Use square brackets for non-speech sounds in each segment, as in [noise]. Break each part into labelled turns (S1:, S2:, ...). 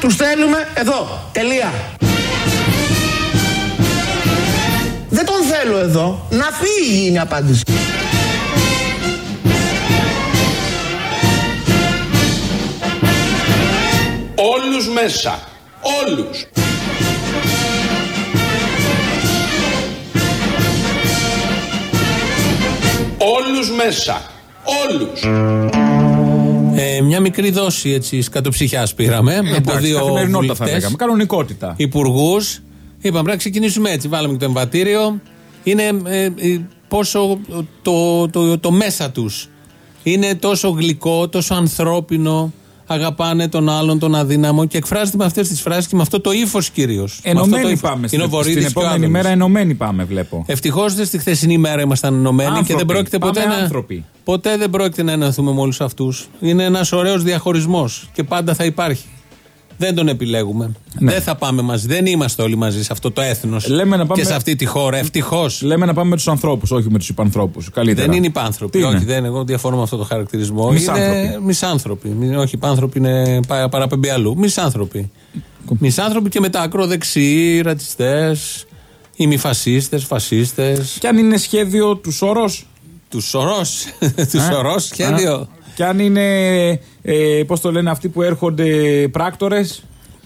S1: τους θέλουμε εδώ. Τελεία. Δεν τον θέλω εδώ. Να φύγει είναι η απάντηση.
S2: Όλους μέσα. Όλους. Όλους μέσα. Όλους.
S3: Ε, μια μικρή δόση έτσι σκατοψυχιάς πήραμε. από
S4: Ε, εντάξει,
S3: δύο
S4: καθημερινότητα θα
S3: βουλευτές,
S4: λέγαμε. Κανονικότητα.
S3: υπουργούς. Είπαμε πρέπει να ξεκινήσουμε έτσι. Βάλαμε και το εμβατήριο. Είναι ε, ε, πόσο το, το, το, μέσα τους είναι τόσο γλυκό, τόσο ανθρώπινο. Αγαπάνε τον άλλον, τον αδύναμο και εκφράζεται με αυτές τις φράσεις και με αυτό το ύφος κυρίως.
S4: Ενωμένοι πάμε.
S3: Είναι
S4: Στην,
S3: ο Βορύδης
S4: στην
S3: και ο
S4: επόμενη
S3: Άδωνης.
S4: μέρα ενωμένοι πάμε, βλέπω.
S3: Ευτυχώς δεν στη χθεσινή μέρα ήμασταν ενωμένοι και
S4: Άνθρωποι.
S3: δεν πρόκειται ποτέ
S4: Πάμε
S3: να.
S4: άνθρωποι.
S3: Ποτέ δεν πρόκειται να ενωθούμε με όλους αυτούς. Είναι ένας ωραίος διαχωρισμός και πάντα θα υπάρχει. Δεν τον επιλέγουμε.
S4: Ναι.
S3: Δεν θα πάμε μαζί. Δεν είμαστε όλοι μαζί σε αυτό το έθνος
S4: Λέμε να πάμε-
S3: και σε αυτή τη χώρα. Ευτυχώς.
S4: Λέμε να πάμε με τους ανθρώπους, όχι με τους υπανθρώπους. Καλύτερα.
S3: Δεν είναι υπάνθρωποι.
S4: Τι
S3: όχι,
S4: είναι;
S3: δεν, εγώ διαφωνώ με αυτό το χαρακτηρισμό.
S4: Μισάνθρωποι.
S3: Είναι μισάνθρωποι. Μη- Όχι, υπάνθρωποι είναι πα- παραπέμπει αλλού. Μισάνθρωποι. Μισάνθρωποι και μετά ακροδεξιοί, ρατσιστές, ημιφασίστες, φασίστες.
S4: Και αν είναι σχέδιο του Σόρος;
S3: Του σωρό. [laughs] Του σωρό σχέδιο.
S4: Και αν είναι, ε, πώς το λένε, αυτοί που έρχονται πράκτορες.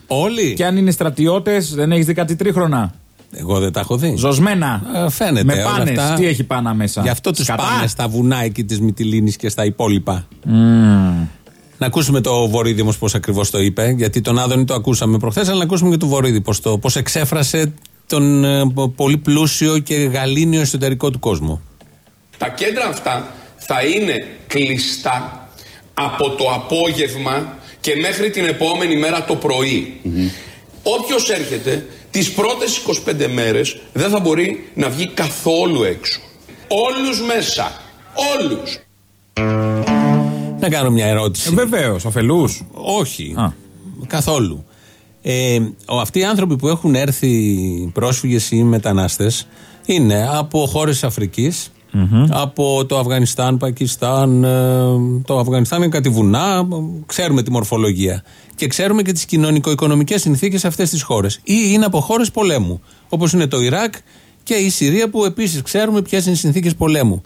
S3: Όλοι.
S4: Και αν είναι στρατιώτες, δεν έχεις δει κάτι τρίχρονα.
S3: Εγώ δεν τα έχω δει.
S4: Ζωσμένα.
S3: Ε, φαίνεται
S4: Με
S3: όλα
S4: πάνες.
S3: αυτά.
S4: Τι έχει πάνω μέσα.
S3: Γι' αυτό τους
S4: Σκατά.
S3: πάνε στα βουνά εκεί της Μυτιλίνης και στα υπόλοιπα.
S4: Μμμ.
S3: Να ακούσουμε το Βορύδη όμως πώς ακριβώς το είπε, γιατί τον Άδωνη το ακούσαμε προχθές, αλλά να ακούσουμε και του Βορύδη πώς πώς εξέφρασε τον ε, πολύ πλούσιο και γαλήνιο εσωτερικό του κόσμο.
S2: Τα κέντρα αυτά θα είναι κλειστά από το απόγευμα και μέχρι την επόμενη μέρα το πρωί. Όποιος έρχεται τις πρώτες 25 μέρες δεν θα μπορεί να βγει καθόλου έξω. Όλους μέσα. Όλους.
S3: Να κάνω μια ερώτηση.
S4: Ε, Βεβαίως, αφελούς.
S3: Όχι.
S4: Α.
S3: Καθόλου. Ε, ο- αυτοί οι άνθρωποι που έχουν έρθει πρόσφυγες ή μετανάστες είναι από χώρες Αφρικής, από το Αφγανιστάν, Πακιστάν, ε, το Αφγανιστάν είναι κάτι βουνά, ξέρουμε τη μορφολογία και ξέρουμε και τις κοινωνικο-οικονομικές συνθήκες σε αυτές τις χώρες ή είναι από χώρες πολέμου όπως είναι το Ιράκ και η Συρία που επίσης ξέρουμε ποιες είναι οι συνθήκες πολέμου.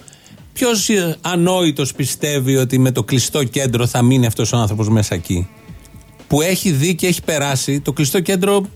S3: Ποιος ανόητος πιστεύει ότι με το κλειστό κέντρο θα μείνει αυτός ο άνθρωπος μέσα εκεί; Που έχει δει και έχει περάσει το κλειστό κέντρο,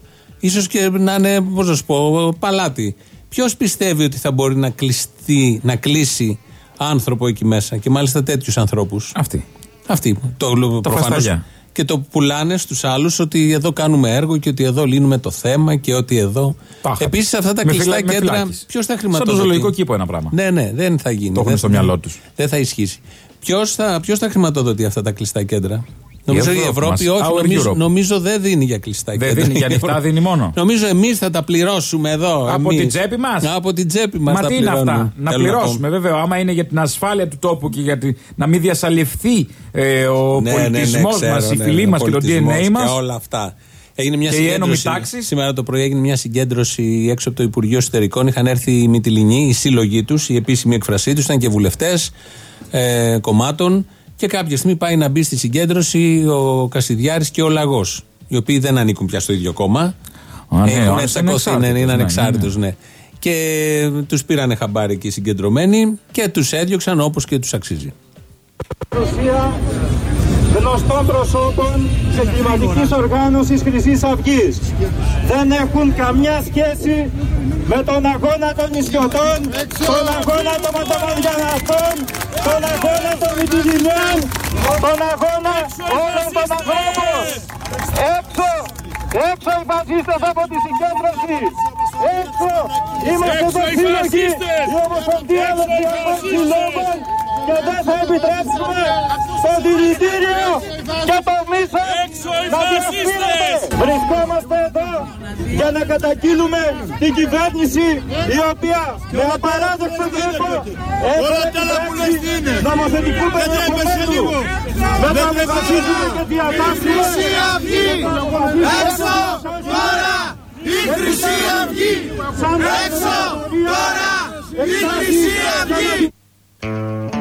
S3: ίσως και να είναι, πώς να σου πω, παλάτι. Ποιος πιστεύει ότι θα μπορεί να κλειστεί, να κλείσει άνθρωπο εκεί μέσα και μάλιστα τέτοιους ανθρώπους;
S4: Αυτή.
S3: Αυτοί. Το, προφανώς.
S4: φασταλιά.
S3: Και το πουλάνε στους άλλους ότι εδώ κάνουμε έργο και ότι εδώ λύνουμε το θέμα και ότι εδώ.
S4: Τα είχατε.
S3: Επίσης αυτά τα
S4: Με
S3: κλειστά
S4: φυλά- με
S3: κέντρα,
S4: φυλάκιση.
S3: ποιος θα
S4: Σαν το
S3: χρηματοδοτεί;
S4: ζωολογικό κήπο ένα πράγμα.
S3: Ναι, ναι, δεν θα γίνει.
S4: Το έχουν
S3: Δεν-
S4: στο μυαλό τους.
S3: Δεν θα ισχύσει. Ποιος θα, ποιος θα χρηματοδοτεί αυτά τα κλειστά κέντρα; Νομίζω η
S4: Ευρώπη
S3: Ευρώπη,
S4: μας.
S3: όχι,
S4: Our
S3: νομίζω,
S4: Europe.
S3: νομίζω δεν δίνει για κλειστά
S4: Δεν
S3: κέντρα.
S4: δίνει για
S3: Η
S4: ανοιχτά,
S3: Ευρώπη.
S4: δίνει μόνο.
S3: Νομίζω εμείς θα τα πληρώσουμε εδώ.
S4: Από
S3: εμείς.
S4: την τσέπη μας;
S3: Από την τσέπη μας.
S4: Μα τι είναι αυτά; Να πληρώσουμε, βέβαια. Άμα είναι για την ασφάλεια του τόπου και για τη- να μην διασαλευθεί ε, ο
S3: Ναι, ναι, ναι,
S4: πολιτισμός
S3: ξέρω,
S4: μας, η
S3: ναι,
S4: φυλή
S3: ο
S4: μας και το
S3: πολιτισμός
S4: DNA μα.
S3: Και όλα αυτά. Έγινε μια
S4: Και η ένομη
S3: συγκέντρωση.
S4: τάξη.
S3: Σήμερα το πρωί έγινε μια συγκέντρωση έξω από το Υπουργείο Εσωτερικών. Είχαν έρθει οι Μυτιλινοί, οι σύλλογοι τους, η επίσημη εκφρασή τους, ήταν και βουλευτές ε, κομμάτων. Και κάποια στιγμή πάει να μπει στη συγκέντρωση ο Κασιδιάρης και ο Λαγός. Οι οποίοι δεν ανήκουν πια στο ίδιο κόμμα.
S4: Α, ναι,
S3: Έχουν
S4: ο άλλος είναι
S3: τσακωθεί, ναι,
S4: ανεξάρτητος,
S3: είναι
S4: ναι,
S3: ανεξάρτητος, ναι. Και τους πήρανε χαμπάρι εκεί συγκεντρωμένοι και τους έδιωξαν όπως και τους αξίζει.
S5: παρουσία γνωστών προσώπων της εγκληματικής οργάνωσης Χρυσής Αυγής. Δεν έχουν καμιά σχέση με τον αγώνα των νησιωτών, τον αγώνα των ματοβαδιαναστών, τον αγώνα των Μητυλινιών, τον αγώνα όλων των ανθρώπων. Έξω! Έξω οι φασίστες από τη συγκέντρωση! Έξω! Είμαστε εδώ σύλλογοι! Η Ομοσπονδία Ελευθερικών Συλλόγων και δεν θα επιτρέψουμε το δηλητήριο και το μίσος να διασπείρεται. Βρισκόμαστε εδώ για να καταγγείλουμε την κυβέρνηση η οποία με απαράδεκτο τρόπο έχει επιτρέψει νομοθετικού περιεχομένου με τα μεταφύσιμα και διατάσσιμα
S6: Έξω τώρα. Η Χρυσή Αυγή! Έξω τώρα. η Χρυσή Αυγή!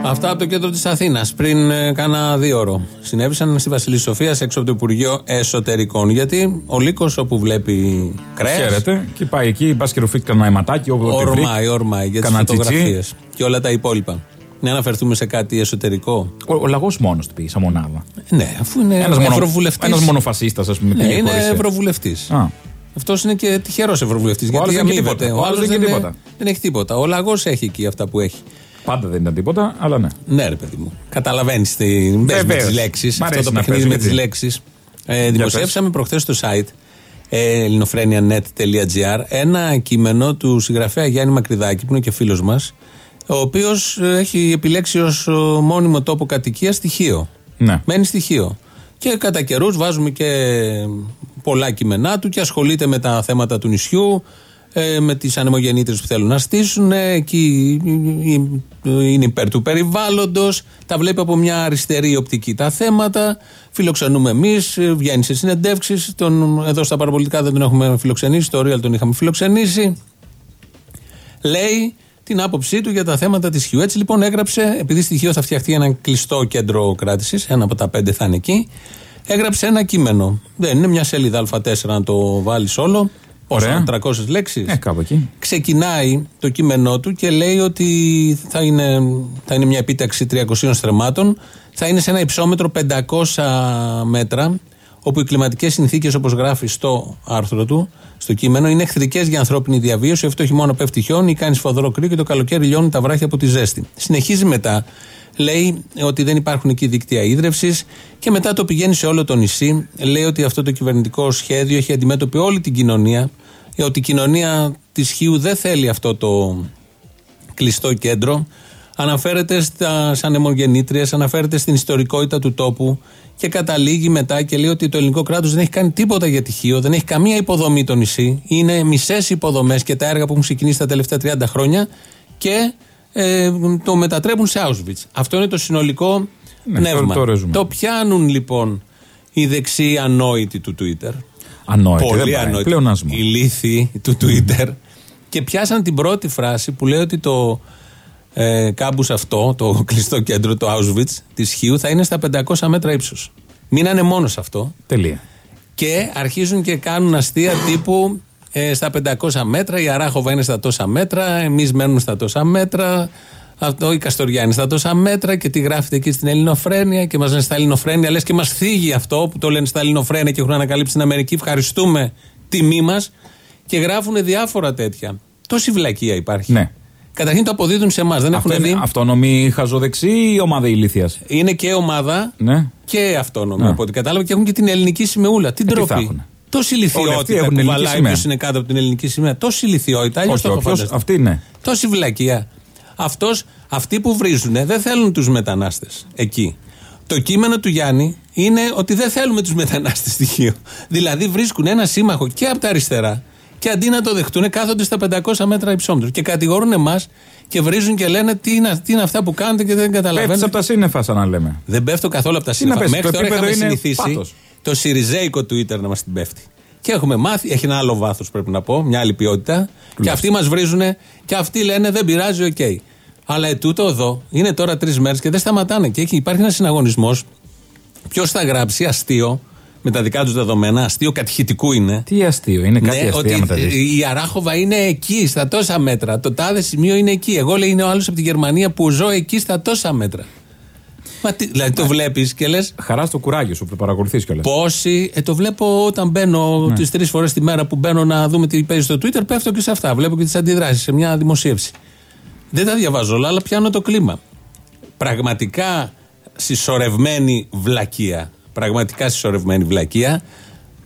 S3: Αυτά από το κέντρο της Αθήνας. Πριν ε, κάνα δύο ώρο συνέβησαν στη Βασιλή Σοφία έξω από το Υπουργείο Εσωτερικών. Γιατί ο Λύκος όπου βλέπει κρέα.
S4: Χαίρεται και πάει εκεί, πα και ρουφίξει κανένα αιματάκι.
S3: Ορμάει, ορμάει για τις φωτογραφίες και όλα τα υπόλοιπα. Να αναφερθούμε σε κάτι εσωτερικό.
S4: Ο, ο λαγός μόνος του πήγε, σαν μονάδα.
S3: Ναι, αφού είναι ευρωβουλευτής.
S4: Ένας μονοφασίστας, ας πούμε.
S3: Ναι, είναι ευρωβουλευτής. Αυτός είναι και τυχερός ευρωβουλευτής.
S4: Γιατί δεν έχει τίποτα. Ο άλλος δεν, δεν,
S3: δεν έχει τίποτα. Ο λαγός έχει εκεί αυτά που έχει.
S4: Πάντα δεν ήταν τίποτα, αλλά ναι.
S3: Ναι, ρε παιδί μου. Καταλαβαίνεις με τις λέξεις. Αυτό το παιχνίδι με τις λέξεις. Ε, δημοσιεύσαμε προχθές στο site ε, ελληνοφρένια.net.gr ένα κείμενο του συγγραφέα Γιάννη Μακρυδάκη, που είναι και φίλος μας, ο οποίος ε, έχει επιλέξει ως μόνιμο τόπο κατοικίας στοιχείο.
S4: Ναι.
S3: Μένει στοιχείο. Και κατά καιρούς βάζουμε και πολλά κείμενά του και ασχολείται με τα θέματα του νησιού, ε, με τις ανεμογεννήτρες που θέλουν να στήσουν. Εκεί είναι υπέρ του περιβάλλοντος. Τα βλέπει από μια αριστερή οπτική τα θέματα. Φιλοξενούμε εμείς, βγαίνει σε συνεντεύξεις. Τον, εδώ στα παραπολιτικά δεν τον έχουμε φιλοξενήσει, στο Real τον είχαμε φιλοξενήσει. Λέει την άποψή του για τα θέματα της Χιού. Έτσι λοιπόν έγραψε, επειδή στοιχείο θα φτιαχτεί ένα κλειστό κέντρο κράτησης, ένα από τα πέντε θα είναι εκεί, έγραψε ένα κείμενο. Δεν είναι μια σελίδα Α4 να το βάλεις όλο. Ωραία. 300 λέξεις.
S4: Ε, κάπου εκεί.
S3: Ξεκινάει το κείμενό του και λέει ότι θα είναι, θα είναι μια επίταξη 300 στρεμμάτων. Θα είναι σε ένα υψόμετρο 500 μέτρα, όπου οι κλιματικές συνθήκες, όπως γράφει στο άρθρο του, στο κείμενο, είναι εχθρικές για ανθρώπινη διαβίωση. Αυτό όχι μόνο πέφτει χιόνι, κάνει σφοδρό κρύο και το καλοκαίρι λιώνουν τα βράχια από τη ζέστη. Συνεχίζει μετά. Λέει ότι δεν υπάρχουν εκεί δίκτυα ίδρυυση και μετά το πηγαίνει σε όλο το νησί. Λέει ότι αυτό το κυβερνητικό σχέδιο έχει αντιμέτωπη όλη την κοινωνία. Ότι η κοινωνία της Χίου δεν θέλει αυτό το κλειστό κέντρο. Αναφέρεται στα, σαν αιμογεννήτριες, αναφέρεται στην ιστορικότητα του τόπου και καταλήγει μετά και λέει ότι το ελληνικό κράτος δεν έχει κάνει τίποτα για τη Χίο, δεν έχει καμία υποδομή το νησί. Είναι μισές υποδομές και τα έργα που έχουν ξεκινήσει τα τελευταία 30 χρόνια και ε, το μετατρέπουν σε Auschwitz. Αυτό είναι το συνολικό ναι, πνεύμα. Το, το, πιάνουν λοιπόν οι δεξιοί ανόητοι του Twitter.
S4: Ανόητοι, Πολύ ανόητοι.
S3: Οι λύθοι του Twitter. Και πιάσαν την πρώτη φράση που λέει ότι το ε, κάμπους αυτό, το [laughs] κλειστό κέντρο, το Auschwitz της Χίου, θα είναι στα 500 μέτρα ύψου. Μείνανε μόνος σε αυτό.
S4: Τελεία.
S3: Και αρχίζουν και κάνουν αστεία τύπου ε, στα 500 μέτρα, η Αράχοβα είναι στα τόσα μέτρα, εμείς μένουμε στα τόσα μέτρα. Αυτό η Καστοριά είναι στα τόσα μέτρα και τι γράφεται εκεί στην Ελληνοφρένεια και μας λένε στα Ελληνοφρένεια. Λες και μας θίγει αυτό που το λένε στα Ελληνοφρένεια και έχουν ανακαλύψει στην Αμερική. Ευχαριστούμε τιμή μας και γράφουν διάφορα τέτοια. Τόση βλακεία υπάρχει.
S4: Ναι.
S3: Καταρχήν το αποδίδουν σε εμάς. Δεν
S4: αυτό
S3: έχουν
S4: είναι
S3: δει.
S4: Αυτόνομη χαζοδεξή ή ομάδα ηλίθεια.
S3: Είναι και ομάδα
S4: ναι.
S3: και αυτόνομη ναι. από ό,τι κατάλαβα και έχουν και την ελληνική σημεούλα. Τι τροπή. Τόση λιθιότητα που βαλάει ποιος είναι κάτω από την ελληνική σημαία. Τόση λιθιότητα. Αλλιώς το έχω
S4: Αυτή είναι.
S3: Τόση βλακεία. Αυτός, αυτοί που βρίζουν δεν θέλουν τους μετανάστες εκεί. Το κείμενο του Γιάννη είναι ότι δεν θέλουμε τους μετανάστες στοιχείο. Δηλαδή βρίσκουν ένα σύμμαχο και από τα αριστερά και αντί να το δεχτούν κάθονται στα 500 μέτρα υψόμετρο και κατηγορούν εμάς και βρίζουν και λένε τι είναι, τι είναι αυτά που κάνετε και δεν καταλαβαίνετε.
S4: Πέφτεις από τα σύννεφα, σαν να λέμε.
S3: Δεν πέφτω καθόλου από τα σύννεφα. Μέχρι τώρα είχαμε συνηθίσει πάτος. το Σιριζέικο Twitter να μας την πέφτει. Και έχουμε μάθει, έχει ένα άλλο βάθος πρέπει να πω, μια άλλη ποιότητα. Και αυτοί μας βρίζουν και αυτοί λένε δεν πειράζει, OK. Okay. Αλλά ετούτο εδώ είναι τώρα τρεις μέρες και δεν σταματάνε. Και έχει, υπάρχει ένας συναγωνισμός. Ποιος θα γράψει αστείο με τα δικά τους δεδομένα, αστείο κατηχητικού είναι.
S4: Τι αστείο, είναι κάτι ναι, αστείο
S3: ότι Η Αράχοβα είναι εκεί, στα τόσα μέτρα. Το τάδε σημείο είναι εκεί. Εγώ λέει είναι ο άλλος από τη Γερμανία που ζω εκεί στα τόσα μέτρα. Μα τι, δηλαδή το βλέπεις και λες.
S4: Χαράς στο κουράγιο σου που το παρακολουθείς κιόλας.
S3: Πόσοι. Ε, το βλέπω όταν μπαίνω ναι. τις τρεις φορές τη μέρα που μπαίνω να δούμε τι παίζει στο Twitter, πέφτω και σε αυτά. Βλέπω και τις αντιδράσεις σε μια δημοσίευση. Δεν τα διαβάζω όλα, αλλά πιάνω το κλίμα. Πραγματικά συσσωρευμένη βλακεία. Πραγματικά συσσωρευμένη βλακεία.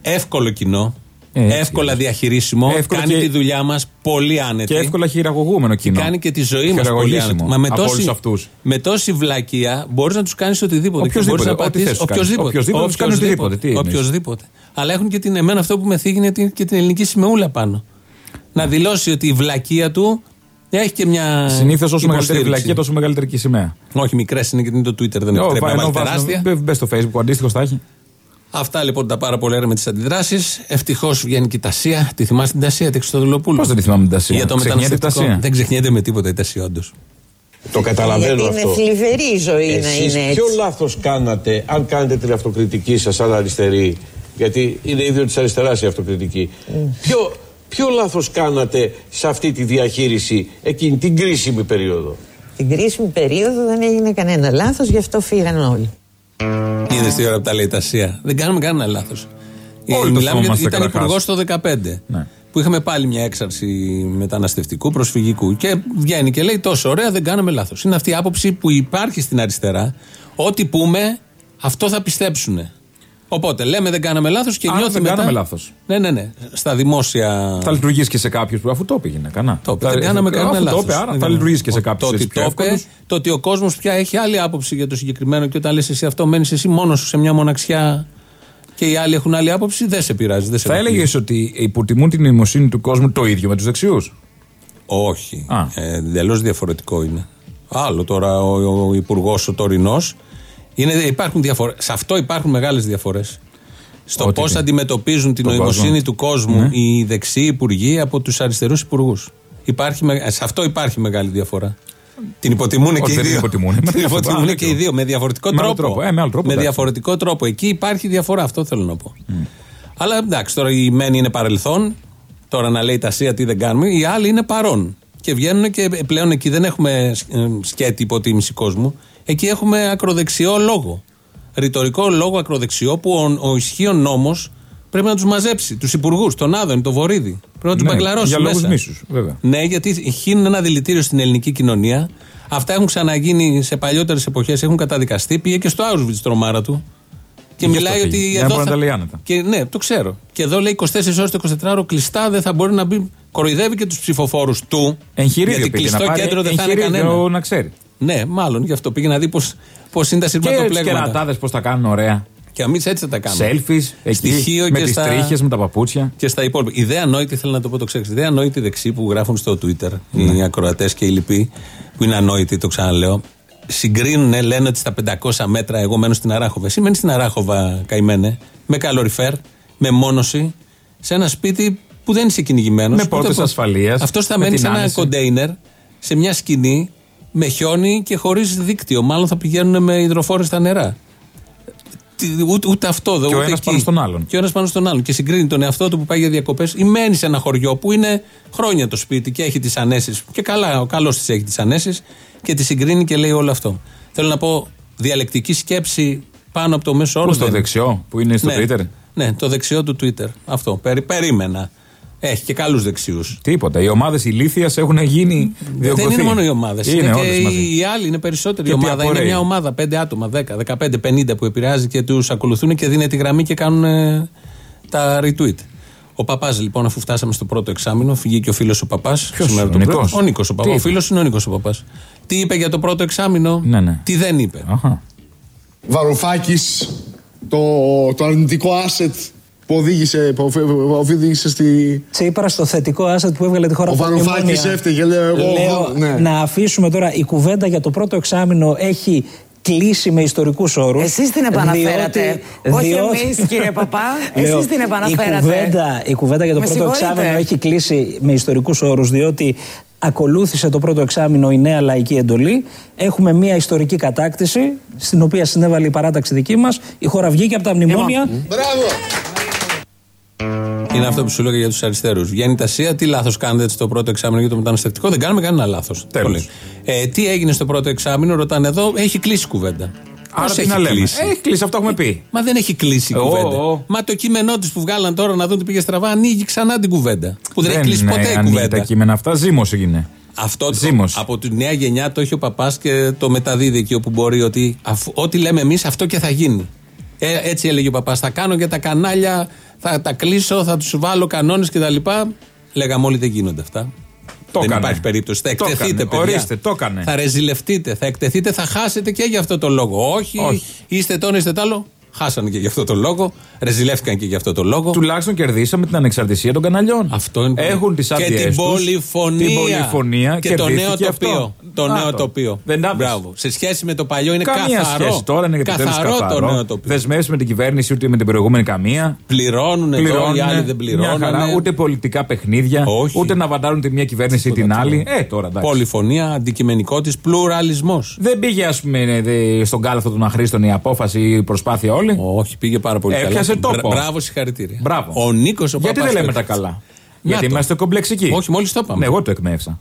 S3: Εύκολο κοινό. Έτσι, εύκολα διαχειρίσιμο. Εύκολα κάνει και... τη δουλειά μας πολύ άνετη.
S4: Και εύκολα χειραγωγούμενο κοινό.
S3: Κάνει και τη ζωή μας πολύ άνετη.
S4: Μα με τόση,
S3: με τόση βλακεία μπορείς να τους κάνεις οτιδήποτε.
S4: Οποιοδήποτε. Οποιοδήποτε.
S3: Οποιοδήποτε. Οποιοδήποτε. Αλλά έχουν και την εμένα αυτό που με θίγει και την ελληνική σημεούλα πάνω. Να δηλώσει ότι η βλακεία του έχει και μια.
S4: Συνήθως όσο μεγαλύτερη βλακεία, τόσο μεγαλύτερη και η σημαία.
S3: Όχι, μικρές είναι γιατί είναι το Twitter, δεν επιτρέπει να τεράστια.
S4: Μπε στο Facebook, αντίστοιχο θα έχει.
S3: Αυτά λοιπόν τα πάρα πολύ με τις αντιδράσεις. Ευτυχώς βγαίνει και η Τασία. Τη θυμάστε την Τασία, τη Χρυστοδουλοπούλου.
S4: Πώς δεν τη θυμάμαι την Τασία;
S3: Για το μεταναστευτικό. Δεν ξεχνιέται με τίποτα η Τασία, όντως.
S7: Το καταλαβαίνω
S8: Γιατί
S7: αυτό.
S8: είναι θλιβερή η ζωή να
S7: Εσείς
S8: είναι έτσι.
S7: ποιο λάθος κάνατε, αν κάνετε την αυτοκριτική σας σαν αριστερή, γιατί είναι ίδιο της αριστεράς η αυτοκριτική. Ποιο, ποιο λάθος κάνατε σε αυτή τη διαχείριση εκείνη την κρίσιμη περίοδο;
S8: Την κρίσιμη περίοδο δεν έγινε κανένα λάθος, γι' αυτό φύγαν όλοι.
S3: Είδες τι ώρα που τα λέει τα ΣΥΑ; Δεν κάνουμε κανένα λάθος.
S4: Όλοι το
S3: Μιλάμε γιατί
S4: θυμόμαστε
S3: ήταν
S4: καταρχάς.
S3: υπουργός το 2015.
S4: Ναι.
S3: Που είχαμε πάλι μια έξαρση μεταναστευτικού, προσφυγικού. Και βγαίνει και λέει τόσο ωραία, δεν κάναμε λάθος. Είναι αυτή η άποψη που υπάρχει στην αριστερά. Ό,τι πούμε, αυτό θα πιστέψουν. Οπότε λέμε δεν κάναμε λάθος και
S4: Άρα
S3: νιώθει
S4: δεν
S3: μετά.
S4: κάναμε λάθος.
S3: Ναι, ναι, ναι. Στα δημόσια.
S4: Θα λειτουργήσει και σε κάποιους που αφού το είπε γυναίκα. Να.
S3: Το είπε,
S4: Θα-
S3: δεν κάναμε
S4: αφού
S3: κανένα
S4: το
S3: λάθος.
S4: είπε, άρα θα λειτουργήσει και σε κάποιους
S3: Το ότι το είπε, το ότι ο κόσμος πια έχει άλλη άποψη για το συγκεκριμένο και όταν λες εσύ αυτό, μένεις εσύ μόνος σου σε μια μοναξιά και οι άλλοι έχουν άλλη άποψη, δεν σε πειράζει. Δεν σε
S4: Θα
S3: ενοχλεί.
S4: έλεγες ότι υποτιμούν την νοημοσύνη του κόσμου το ίδιο με τους δεξιούς;
S3: Όχι.
S4: Α.
S3: Ε, Εντελώς διαφορετικό είναι. Άλλο τώρα ο, ο, υπουργός ο τωρινός. Υπάρχουν διαφορέ. Σε αυτό υπάρχουν μεγάλες διαφορές. Στο
S4: Ότι
S3: πώς
S4: τι;
S3: αντιμετωπίζουν την
S4: Τον
S3: νοημοσύνη
S4: κόσμο.
S3: του κόσμου
S4: Ναι.
S3: οι δεξιοί υπουργοί από τους αριστερούς υπουργούς. Σε αυτό υπάρχει μεγάλη διαφορά. Την υποτιμούν και
S4: Όχι,
S3: οι
S4: δεν την
S3: δύο.
S4: υποτιμούν. Με
S3: Την
S4: διαφορά,
S3: υποτιμούν
S4: δεν
S3: και οι
S4: ξέρω.
S3: δύο με διαφορετικό
S4: Με άλλο
S3: τρόπο.
S4: τρόπο. Ε, με άλλο τρόπο, εντάξει.
S3: διαφορετικό τρόπο. Εκεί υπάρχει διαφορά. Αυτό θέλω να πω. Αλλά εντάξει, τώρα η μένη είναι παρελθόν. Τώρα να λέει τα ΣΥΑ τι δεν κάνουμε. Οι άλλοι είναι παρόν. Και βγαίνουν και πλέον εκεί δεν έχουμε ε, σκέτη υποτίμηση κόσμου. Εκεί έχουμε ακροδεξιό λόγο. Ρητορικό λόγο ακροδεξιό που ο, ο ισχύον νόμος πρέπει να τους μαζέψει. Τους υπουργούς, τον Άδωνη, τον Βορύδη. Πρέπει να τους
S4: Ναι,
S3: μπαγκλαρώσει.
S4: για λόγους
S3: μέσα.
S4: μίσους, βέβαια.
S3: Ναι, γιατί χύνουν ένα δηλητήριο στην ελληνική κοινωνία. Αυτά έχουν ξαναγίνει σε παλιότερες εποχές, έχουν καταδικαστεί. Πήγε και στο Auschwitz τρομάρα του. Και
S4: Γι'
S3: μιλάει
S4: αυτό
S3: ότι
S4: πήγε. Για να
S3: εδώ.
S4: μπορεί να
S3: θα-
S4: τα λέει άνετα.
S3: Και, ναι, το ξέρω. Και εδώ λέει 24 ώρες το 24ωρο κλειστά δεν θα μπορεί να μπει. Κοροϊδεύει και τους ψηφοφόρους του.
S4: Εγχειρίδιο
S3: γιατί
S4: πήγε
S3: κλειστό
S4: να πάρει,
S3: κέντρο δεν θα είναι
S4: εγχειρίδιο
S3: κανένα.
S4: να ξέρει.
S3: Ναι, μάλλον γι' αυτό πήγε να δει πώ είναι τα
S4: Και τους
S3: συρματοπλέγματα.
S4: κερατάδες πώς τα κάνουν ωραία.
S3: Και εμεί έτσι θα τα κάνουμε.
S4: Selfies, εκεί,
S3: Στοιχείο
S4: με
S3: και
S4: τις
S3: στα-
S4: τρίχες, με τα παπούτσια.
S3: Και στα υπόλοιπα. Η ιδέα ανόητη, θέλω να το πω, το ξέρεις. Η ιδέα ανόητη δεξί που γράφουν στο Twitter,
S4: Ναι.
S3: οι ακροατές και οι λοιποί, που είναι ανόητοι, το ξαναλέω, συγκρίνουν, λένε ότι στα 500 μέτρα εγώ μένω στην Αράχοβα. Εσύ μένεις στην Αράχοβα, καημένε, με καλοριφέρ, με μόνωση, σε ένα σπίτι που δεν είσαι κυνηγημένος.
S4: Με πόρτες ασφαλείας,
S3: Αυτός θα
S4: με
S3: μένει
S4: την
S3: σε ένα
S4: άνεση.
S3: κοντέινερ, σε μια σκηνή, με χιόνι και χωρίς δίκτυο. Μάλλον θα πηγαίνουν με υδροφόρε στα νερά. Τι- Ούτε, ούτε αυτό δεν
S4: Και ο
S3: ούτε
S4: ένας
S3: εκεί.
S4: πάνω στον άλλον.
S3: Και ο ένας πάνω στον άλλον. Και συγκρίνει τον εαυτό του που πάει για διακοπές ή μένει σε ένα χωριό που είναι χρόνια το σπίτι και έχει τις ανέσεις. Και καλά, ο καλός της έχει τις ανέσεις και τη συγκρίνει και λέει όλο αυτό. Θέλω να πω διαλεκτική σκέψη πάνω από το μέσο όρο.
S4: Πού στο
S3: δεν-
S4: δεξιό που είναι στο
S3: ναι,
S4: Twitter;
S3: Ναι, το δεξιό του Twitter. Αυτό. Περι, περίμενα. Έχει και καλούς δεξιούς.
S4: Τίποτα. Οι ομάδες ηλίθεια έχουν γίνει
S3: Δεν είναι μόνο οι ομάδες.
S4: Είναι,
S3: Είναι, και
S4: όλες μαζί.
S3: οι, οι άλλοι είναι περισσότεροι. Η
S4: Και τι
S3: ομάδα είναι
S4: απορρέει.
S3: μια ομάδα, πέντε άτομα, 10, 15, 50 που επηρεάζει και τους ακολουθούν και δίνει τη γραμμή και κάνουν ε, τα retweet. Ο παπάς, λοιπόν, αφού φτάσαμε στο πρώτο εξάμεινο, φυγεί και ο φίλος ο παπάς.
S4: Ποιος, ο Νικός;
S3: Ο Νίκο ο παπάς.
S4: Τι
S3: Ο
S4: είπε;
S3: φίλος είναι ο Νίκο ο παπάς. Τι είπε για το πρώτο εξάμεινο,
S4: Ναι, ναι.
S3: τι δεν είπε;
S4: Αχα.
S6: Βαρουφάκης, το, το αρνητικό asset που οδήγησε, που οδήγησε στη...
S9: Τσίπρα στο θετικό asset που έβγαλε τη χώρα
S6: Ο
S9: από τα
S6: Βαρουφάκης
S9: μνημόνια.
S6: έφταιγε, λέω εγώ,
S9: Λέω,
S6: ναι.
S9: να αφήσουμε τώρα η κουβέντα για το πρώτο εξάμεινο έχει κλείσει με ιστορικούς όρους.
S10: Εσείς την επαναφέρατε. Όχι εμείς, κύριε Παπά. [laughs] Εσείς
S9: Λέω,
S10: την επαναφέρατε.
S9: Η κουβέντα, η κουβέντα για το
S10: Με
S9: πρώτο
S10: συγχωρείτε.
S9: εξάμεινο έχει κλείσει με ιστορικούς όρους διότι ακολούθησε το πρώτο εξάμεινο η νέα λαϊκή εντολή. Έχουμε μια ιστορική κατάκτηση στην οποία συνέβαλε η παράταξη δική μας. Η χώρα βγήκε από τα μνημόνια.
S6: Μπράβο!
S3: Είναι αυτό που σου λέγα για τους αριστερούς. Βγαίνει τα ΣΥΑ, τι λάθος κάνετε στο πρώτο εξάμεινο για το μεταναστευτικό; Δεν κάνουμε κανένα λάθος.
S4: Τέλος.
S3: Ε, τι έγινε στο πρώτο εξάμεινο, ρωτάνε εδώ, έχει κλείσει η κουβέντα.
S4: Άρα
S3: Πώς
S4: τι
S3: έχει
S4: να λέμε;
S3: κλείσει;
S4: Έχει κλείσει, αυτό έχουμε πει.
S3: Μα δεν έχει κλείσει η
S4: Ω,
S3: κουβέντα.
S4: ω.
S3: Μα το κείμενό της που βγάλαν τώρα να δουν τι πήγε στραβά, ανοίγει ξανά την κουβέντα. Που δεν, έχει κλείσει
S4: είναι
S3: ποτέ η
S4: ανοίγει
S3: κουβέντα.
S4: Τα κείμενα αυτά ζήμος είναι.
S3: Αυτό το,
S4: Ζήμος.
S3: από τη νέα γενιά το έχει ο παπάς και το μεταδίδει εκεί όπου μπορεί ότι αφ- ό,τι λέμε εμείς αυτό και θα γίνει. Ε, έτσι έλεγε ο παπάς. Θα κάνω και τα κανάλια, θα τα κλείσω, θα τους βάλω κανόνες κτλ. Λέγαμε όλοι δεν γίνονται αυτά.
S4: Το
S3: δεν
S4: έκανε.
S3: υπάρχει περίπτωση. Θα
S4: Το
S3: εκτεθείτε,
S4: έκανε.
S3: παιδιά.
S4: Ορίστε, το έκανε.
S3: Θα ρεζιλευτείτε, θα εκτεθείτε, θα χάσετε και για αυτό το λόγο. Όχι,
S4: Όχι.
S3: είστε το ένα, είστε το άλλο. Χάσανε και γι' αυτό το λόγο. Ρεζιλεύτηκαν και γι' αυτό το λόγο.
S4: Τουλάχιστον κερδίσαμε την ανεξαρτησία των καναλιών.
S3: Αυτό είναι
S4: Έχουν τις άδειέ
S3: Και την πολυφωνία.
S4: Την πολυφωνία
S3: και το νέο
S4: κερδίθηκε
S3: τοπίο.
S4: αυτό.
S3: Το
S4: Να
S3: νέο
S4: το.
S3: τοπίο.
S4: Δεν τα πες.
S3: Μπράβο. Σε σχέση με το παλιό είναι
S4: Καμία
S3: καθαρό.
S4: σχέση. Τώρα είναι επιτέλους
S3: καθαρό,
S4: καθαρό.
S3: το νέο τοπίο.
S4: Δεσμεύσεις με την κυβέρνηση ούτε με την προηγούμενη καμία.
S3: Πληρώνουν εδώ, οι άλλοι δεν
S4: Μια χαρά,
S3: πληρώνουν.
S4: ούτε πολιτικά παιχνίδια.
S3: Όχι.
S4: Ούτε να βαντάρουν τη μία κυβέρνηση ή την άλλη. Ε, τώρα εντάξει.
S3: Πολυφωνία, αντικειμενικό τη, πλουραλισμός.
S4: Δεν πήγε, ας πούμε, δε- στον κάλαθο των αχρήστων η απόφαση ή η προσπάθεια όλη.
S3: Όχι, πήγε πάρα πολύ καλά.
S4: Έπιασε τόπο.
S3: Μπρα- Μπράβο, συγχαρητήρια.
S4: Μπράβο.
S3: Ο Νίκος ο
S4: Γιατί
S3: Παπάς
S4: δεν
S3: το
S4: λέμε τα
S3: έπαιξε.
S4: καλά;
S3: Να
S4: Γιατί
S3: το.
S4: είμαστε κομπλεξικοί.
S3: Όχι, μόλις το είπαμε.
S4: Ναι, εγώ το εκμεύσα.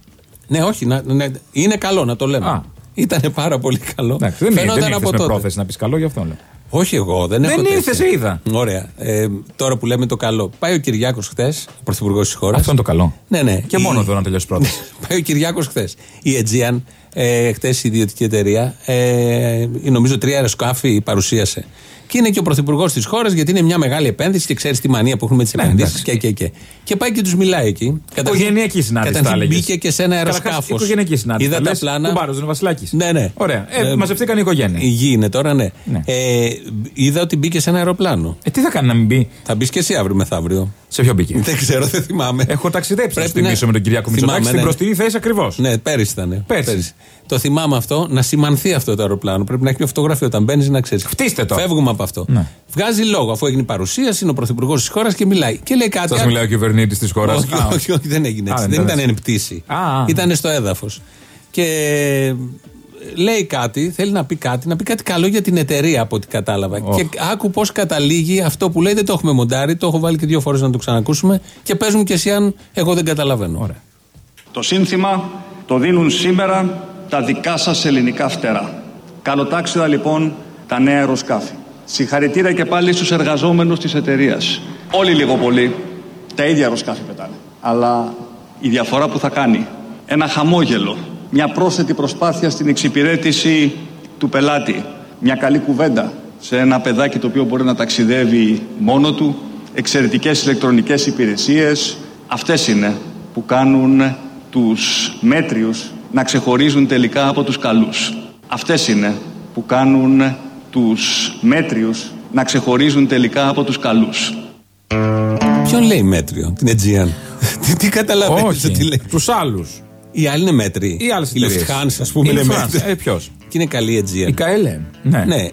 S3: Ναι, όχι, να, ναι, είναι καλό να το λέμε.
S4: Α.
S3: Ήταν πάρα πολύ καλό.
S4: Εντάξει, δεν,
S3: Φαινόταν
S4: δεν
S3: από
S4: ήρθες με
S3: τότε.
S4: πρόθεση να πεις καλό, γι' αυτό λέω.
S3: Όχι εγώ, δεν,
S4: Δεν
S3: έχω τέτοια.
S4: ήρθες, σε είδα.
S3: Ωραία. Ε, τώρα που λέμε το καλό. Πάει ο Κυριάκος χθες, ο πρωθυπουργός της χώρας.
S4: Αυτό είναι το καλό.
S3: Ναι, ναι.
S4: Και
S3: Η-
S4: μόνο εδώ να τελειώσει πρώτα. [laughs]
S3: Πάει ο Κυριάκος χθες. Η Aegean, ε, χθε η ιδιωτική εταιρεία, ε, νομίζω τρία αεροσκάφη παρουσίασε. Και είναι και ο πρωθυπουργός της χώρας, γιατί είναι μια μεγάλη επένδυση και ξέρεις τη μανία που έχουν με τις
S4: Ναι,
S3: επενδύσεις
S4: εντάξει.
S3: και, και, και. Και πάει και τους μιλάει εκεί.
S4: Οικογενειακή συνάντηση,
S3: Καταρχήν
S4: θα έλεγες.
S3: μπήκε και σε ένα
S4: Καταρχάς,
S3: αεροσκάφος.
S4: Οικογενειακή συνάντηση.
S3: Είδα
S4: θα
S3: τα
S4: λες,
S3: πλάνα.
S4: Κουμπάρος, είναι Βασιλάκης.
S3: Ναι, ναι.
S4: Ωραία. Ε,
S3: Ε,
S4: μαζευτήκαν οι οικογένειες.
S3: Η γη είναι τώρα, ναι.
S4: Ναι.
S3: Ε, είδα ότι μπήκε σε ένα αεροπλάνο.
S4: Ε, τι θα κάνει να μην μπει;
S3: Θα μπεις και εσύ αύριο μεθαύριο.
S4: Σε ποιο μπήκε;
S3: Δεν ξέρω, δεν θυμάμαι.
S4: Έχω ταξιδέψει να
S3: Πρέπει
S4: σου θυμίσω
S3: να-
S4: με τον Κυριάκο
S3: Θυμάμαι,
S4: Μητσοτάκη στην
S3: ναι.
S4: μπροστινή θέση ακριβώς.
S3: Ναι, πέρυσι ήταν.
S4: Πέρυσι.
S3: Το θυμάμαι αυτό, να σημανθεί αυτό το αεροπλάνο. Πρέπει να έχει μια φωτογραφία όταν μπαίνεις να ξέρεις.
S4: Χτίστε το.
S3: Φεύγουμε από αυτό.
S4: Ναι.
S3: Βγάζει λόγο αφού έγινε η παρουσίαση, είναι ο πρωθυπουργός της χώρας και μιλάει. Και λέει κάτι.
S4: Σας μιλάει ο κυβερνήτης της χώρας.
S3: όχι, όχι, όχι, δεν έγινε έτσι.
S4: Α,
S3: δεν
S4: δεν
S3: ήταν
S4: έτσι.
S3: εν πτήση.
S4: Α, α.
S3: Ήταν στο έδαφος. Και λέει κάτι, θέλει να πει κάτι, να πει κάτι καλό για την εταιρεία από ό,τι κατάλαβα.
S4: Οχ.
S3: Και άκου πώς καταλήγει αυτό που λέει, δεν το έχουμε μοντάρει, το έχω βάλει και δύο φορές να το ξανακούσουμε και παίζουν και εσύ αν εγώ δεν καταλαβαίνω.
S4: Ωραία.
S11: Το σύνθημα το δίνουν σήμερα τα δικά σας ελληνικά φτερά. Καλοτάξιδα λοιπόν τα νέα αεροσκάφη. Συγχαρητήρια και πάλι στους εργαζόμενους της εταιρείας. Όλοι λίγο πολύ τα ίδια αεροσκάφη πετάνε. Αλλά η διαφορά που θα κάνει ένα χαμόγελο, μια πρόσθετη προσπάθεια στην εξυπηρέτηση του πελάτη, μια καλή κουβέντα σε ένα παιδάκι το οποίο μπορεί να ταξιδεύει μόνο του, εξαιρετικές ηλεκτρονικές υπηρεσίες, αυτές είναι που κάνουν τους μέτριους να ξεχωρίζουν τελικά από τους καλούς. Αυτές είναι που κάνουν τους μέτριους να ξεχωρίζουν τελικά από τους καλούς.
S3: Ποιον λέει μέτριο, την Aegean. [laughs] τι, τι καταλαβαίνεις
S4: Όχι.
S3: ότι λέει;
S4: Τους άλλους.
S3: Οι άλλοι είναι μέτροι.
S4: Οι άλλε
S3: Η Lufthansa, ας πούμε, είναι μέτρη.
S4: Ε, ποιος;
S3: Και είναι καλή η Aegean.
S4: Η KLM. Ναι.
S3: Ναι,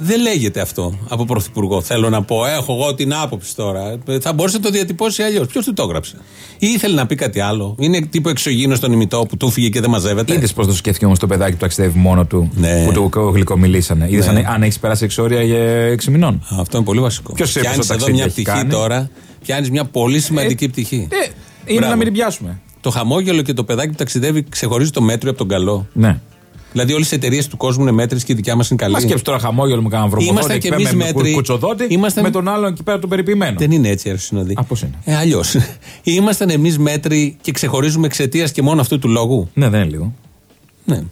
S3: δεν λέγεται αυτό από πρωθυπουργό. Θέλω να πω, έχω εγώ την άποψη τώρα. Θα μπορούσε να το διατυπώσει αλλιώς. Ποιος του το έγραψε; Ή ήθελε να πει κάτι άλλο; Είναι τύπο εξωγήινος στον ημιτό που του φύγε και δεν μαζεύεται;
S4: Είδες πώς το σκέφτηκε όμως το παιδάκι που ταξιδεύει μόνο του.
S3: Ναι.
S4: Που το γλυκομιλήσανε. Είδες
S3: Ναι.
S4: αν, αν έχεις περάσει εξόρια για 6 μηνών;
S3: Α, Αυτό είναι πολύ βασικό.
S4: Ποιος ξέρει
S3: Πιάνεις
S4: πόσα
S3: εδώ
S4: ταξίδια
S3: μια
S4: έχει
S3: πτυχή
S4: κάνει;
S3: τώρα. Πιάνεις μια πολύ σημαντική πτυχή.
S4: Ε, είναι
S3: Μπράβο.
S4: να μην την πιάσουμε.
S3: Το χαμόγελο και το παιδάκι που ταξιδεύει ξεχωρίζει το μέτριο από τον καλό.
S4: Ναι.
S3: Δηλαδή όλες οι εταιρείες του κόσμου είναι μέτρες και η δικιά μας είναι καλή.
S4: Μα σκέψει τώρα χαμόγελο μου κάναν βρωμοδότη.
S3: Ήμασταν
S4: εκεί
S3: κι
S4: πέρα
S3: εμείς
S4: με
S3: μέτροι.
S4: Κουτσοδότη
S3: Ήμασταν-
S4: με τον άλλον εκεί πέρα τον περιποιημένο.
S3: Δεν είναι έτσι, Αρσινοδή.
S4: Α, πώς είναι;
S3: Ε, Αλλιώς. [laughs] Ήμασταν εμείς μέτροι και ξεχωρίζουμε εξαιτίας και μόνο αυτού του λόγου.
S4: Ναι, δεν είναι λίγο.
S3: Ναι.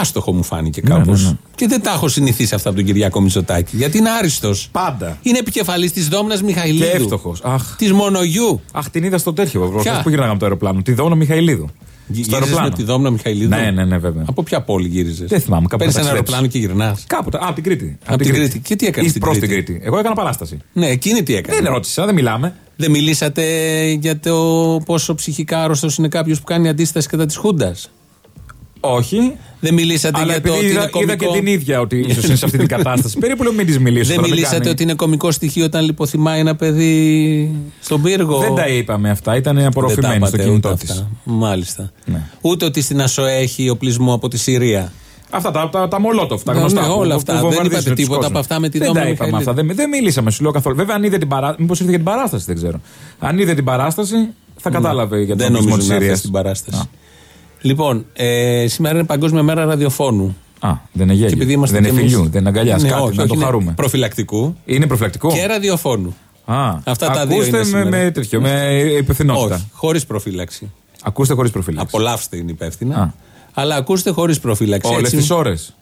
S3: Άστοχο μου φάνηκε
S4: Ναι,
S3: κάπως.
S4: ναι, ναι.
S3: Και δεν τα έχω συνηθίσει αυτά από τον Κυριάκο Μητσοτάκη. Γιατί είναι άριστος.
S4: Πάντα.
S3: Είναι επικεφαλής της Δόμνας Μιχαηλίδου.
S4: Και εύστοχος. Αχ.
S3: Της Μονογιού.
S4: Αχ, την είδα στο τέτοιο προχθές
S3: Ποια;
S4: που γύρναγα με το αεροπλάνο. Τη Δόνα Μιχαηλίδου. Στο
S3: Γύριζες
S4: αεροπλάνο.
S3: με τη Δόμνα Μιχαηλίδου;
S4: Ναι, ναι, ναι, βέβαια.
S3: Από ποια πόλη γύριζες;
S4: Δεν θυμάμαι, κάπου
S3: Παίρνει ένα
S4: ταξιδέψεις.
S3: αεροπλάνο και γυρνάς.
S4: Κάπου. Α, από την Κρήτη.
S3: Από την Κρήτη. Και τι έκανες
S4: Ή
S3: στην
S4: προς την
S3: Κρήτη;
S4: Κρήτη. Εγώ έκανα παράσταση.
S3: Ναι, εκείνη τι έκανες;
S4: Δεν ρώτησα, δεν μιλάμε.
S3: Δεν μιλήσατε για το πόσο ψυχικά άρρωστος είναι κάποιος που κάνει αντίσταση κατά της Χούντας;
S4: Όχι.
S3: Δεν μιλήσατε
S4: Αλλά
S3: για το
S4: επειδή
S3: ότι είναι
S4: είδα, είδα
S3: κωμικό.
S4: και την ίδια ότι ίσως είναι σε αυτή την κατάσταση. Περίπου λέω μην της μιλήσω.
S3: Δεν
S4: τώρα,
S3: μιλήσατε
S4: κάνει.
S3: ότι είναι κωμικό στοιχείο όταν λιποθυμάει ένα παιδί στον πύργο;
S4: Δεν τα είπαμε αυτά, ήταν
S3: Δεν τα
S4: απορροφημένοι στο
S3: είπατε
S4: κινητό
S3: ούτε
S4: της.
S3: αυτά. Μάλιστα.
S4: Ναι.
S3: Ούτε ότι στην ΑΣΟΕ έχει οπλισμό από τη Συρία.
S4: Αυτά τα, τα, τα μολότοφ, τα
S3: Ναι,
S4: γνωστά.
S3: ναι,
S4: που-
S3: όλα
S4: που
S3: αυτά. Δεν
S4: βομβαρδίζουν
S3: είπατε
S4: τους
S3: τίποτα
S4: κόσμους.
S3: από αυτά με τη
S4: Δεν
S3: Δόμνα
S4: τα είπαμε
S3: Μιχαηλίδου.
S4: αυτά. Δεν, δεν μιλήσαμε, σου λέω καθόλου. Βέβαια, αν είδε την παράσταση. Μήπως ήρθε για την παράσταση, δεν ξέρω. Αν είδε την παράσταση, θα κατάλαβε για τον
S3: Δεν
S4: οπλισμό
S3: νομίζω
S4: της
S3: να έρθει
S4: Συρία.
S3: στην παράσταση. Λοιπόν, ε, σήμερα είναι Παγκόσμια Μέρα Ραδιοφώνου.
S4: Α, δεν είναι
S3: Και επειδή
S4: γέλιο.
S3: είμαστε
S4: Δεν είναι
S3: κι εμείς-
S4: φιλιού, δεν είναι αγκαλιάς.
S3: Ναι,
S4: κάτι,
S3: όχι,
S4: να
S3: όχι,
S4: το
S3: είναι
S4: χαρούμε.
S3: Προφυλακτικού
S4: Είναι προφυλακτικό;
S3: και ραδιοφώνου.
S4: Α,
S3: Αυτά τα δύο
S4: ακούστε
S3: είναι
S4: με,
S3: σήμερα.
S4: με, τέτοιο, με υπευθυνότητα.
S3: Όχι, χωρίς προφύλαξη.
S4: Ακούστε χωρίς προφυλάξη.
S3: Απολαύστε είναι υπεύθυνα.
S4: Α.
S3: Αλλά ακούστε χωρίς προφύλαξη.
S4: Όλες
S3: Έτσι,
S4: τις ώρες.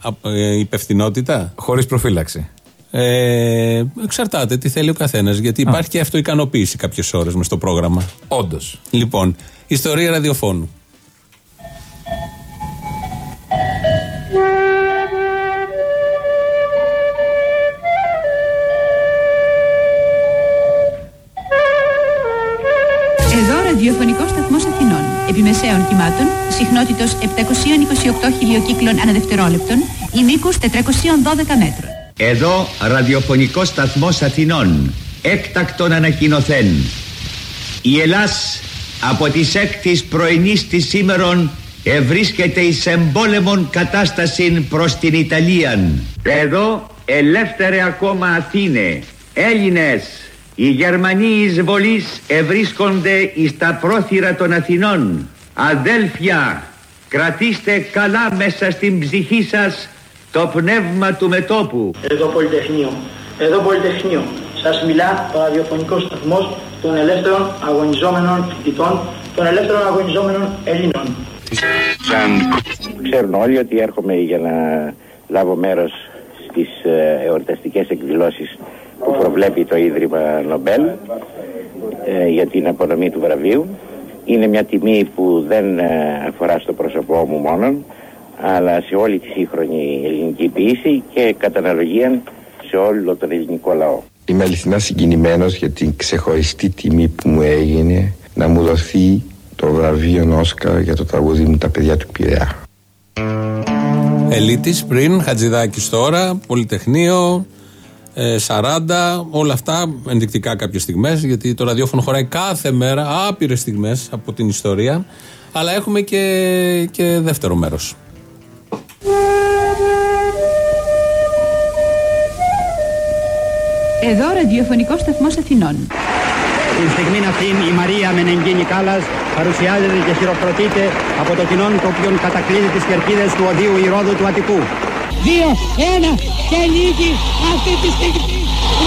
S3: α, ε, υπευθυνότητα.
S4: Χωρίς προφύλαξη.
S3: Ε, εξαρτάται τι θέλει ο καθένας. Γιατί υπάρχει και αυτοικανοποίηση κάποιες ώρες μες στο πρόγραμμα.
S4: Όντως.
S3: Λοιπόν, Ιστορία ραδιοφώνου. Εδώ ραδιοφωνικός σταθμός Αθηνών.
S12: Επιμεσαίων κυμάτων, συχνότητος 728 χιλιοκύκλων αναδευτερόλεπτων, ημίκους 412 μέτρων.
S13: Εδώ ραδιοφωνικός σταθμός Αθηνών. Έκτακτον ανακοινωθέν. Η Ελλάς από τις έκτης πρωινής της σήμερον ευρίσκεται εις εμπόλεμον κατάσταση προς την Ιταλία. Εδώ ελεύθερε ακόμα Αθήνε, Έλληνες, οι Γερμανοί εισβολείς ευρίσκονται εις τα πρόθυρα των Αθηνών. Αδέλφια, κρατήστε καλά μέσα στην ψυχή σας το πνεύμα του μετόπου.
S14: Εδώ Πολυτεχνείο, εδώ Πολυτεχνείο. Σας μιλά ο ραδιοφωνικός σταθμός των ελεύθερων αγωνιζόμενων φοιτητών, των ελεύθερων αγωνιζόμενων Ελλήνων.
S15: Ξέρουν όλοι ότι έρχομαι για να λάβω μέρος στις ε, εορταστικές εκδηλώσεις που προβλέπει το Ίδρυμα Νομπέλ ε, για την απονομή του βραβείου. Είναι μια τιμή που δεν ε, αφορά στο πρόσωπό μου μόνον, αλλά σε όλη τη σύγχρονη ελληνική ποιήση και κατά αναλογία σε όλο τον ελληνικό λαό.
S16: Είμαι αληθινά συγκινημένος για την ξεχωριστή τιμή που μου έγινε να μου δοθεί το βραβείο Νόσκα για το τραγούδι μου «Τα παιδιά του Πειραιά».
S3: Ελίτης πριν, Χατζηδάκης τώρα, Πολυτεχνείο, 40, ε, όλα αυτά ενδεικτικά κάποιες στιγμές γιατί το ραδιόφωνο χωράει κάθε μέρα άπειρες στιγμές από την ιστορία αλλά έχουμε και, και δεύτερο μέρος.
S12: Εδώ ραδιοφωνικός σταθμός Αθηνών.
S17: Την στιγμή αυτή η Μαρία Μενεγκίνη Κάλλας παρουσιάζεται και χειροκροτείται από το κοινό το οποίο κατακλείδει τις κερκίδες του οδείου Ηρόδου του Αττικού.
S18: Δύο, ένα και νίκη αυτή τη στιγμή.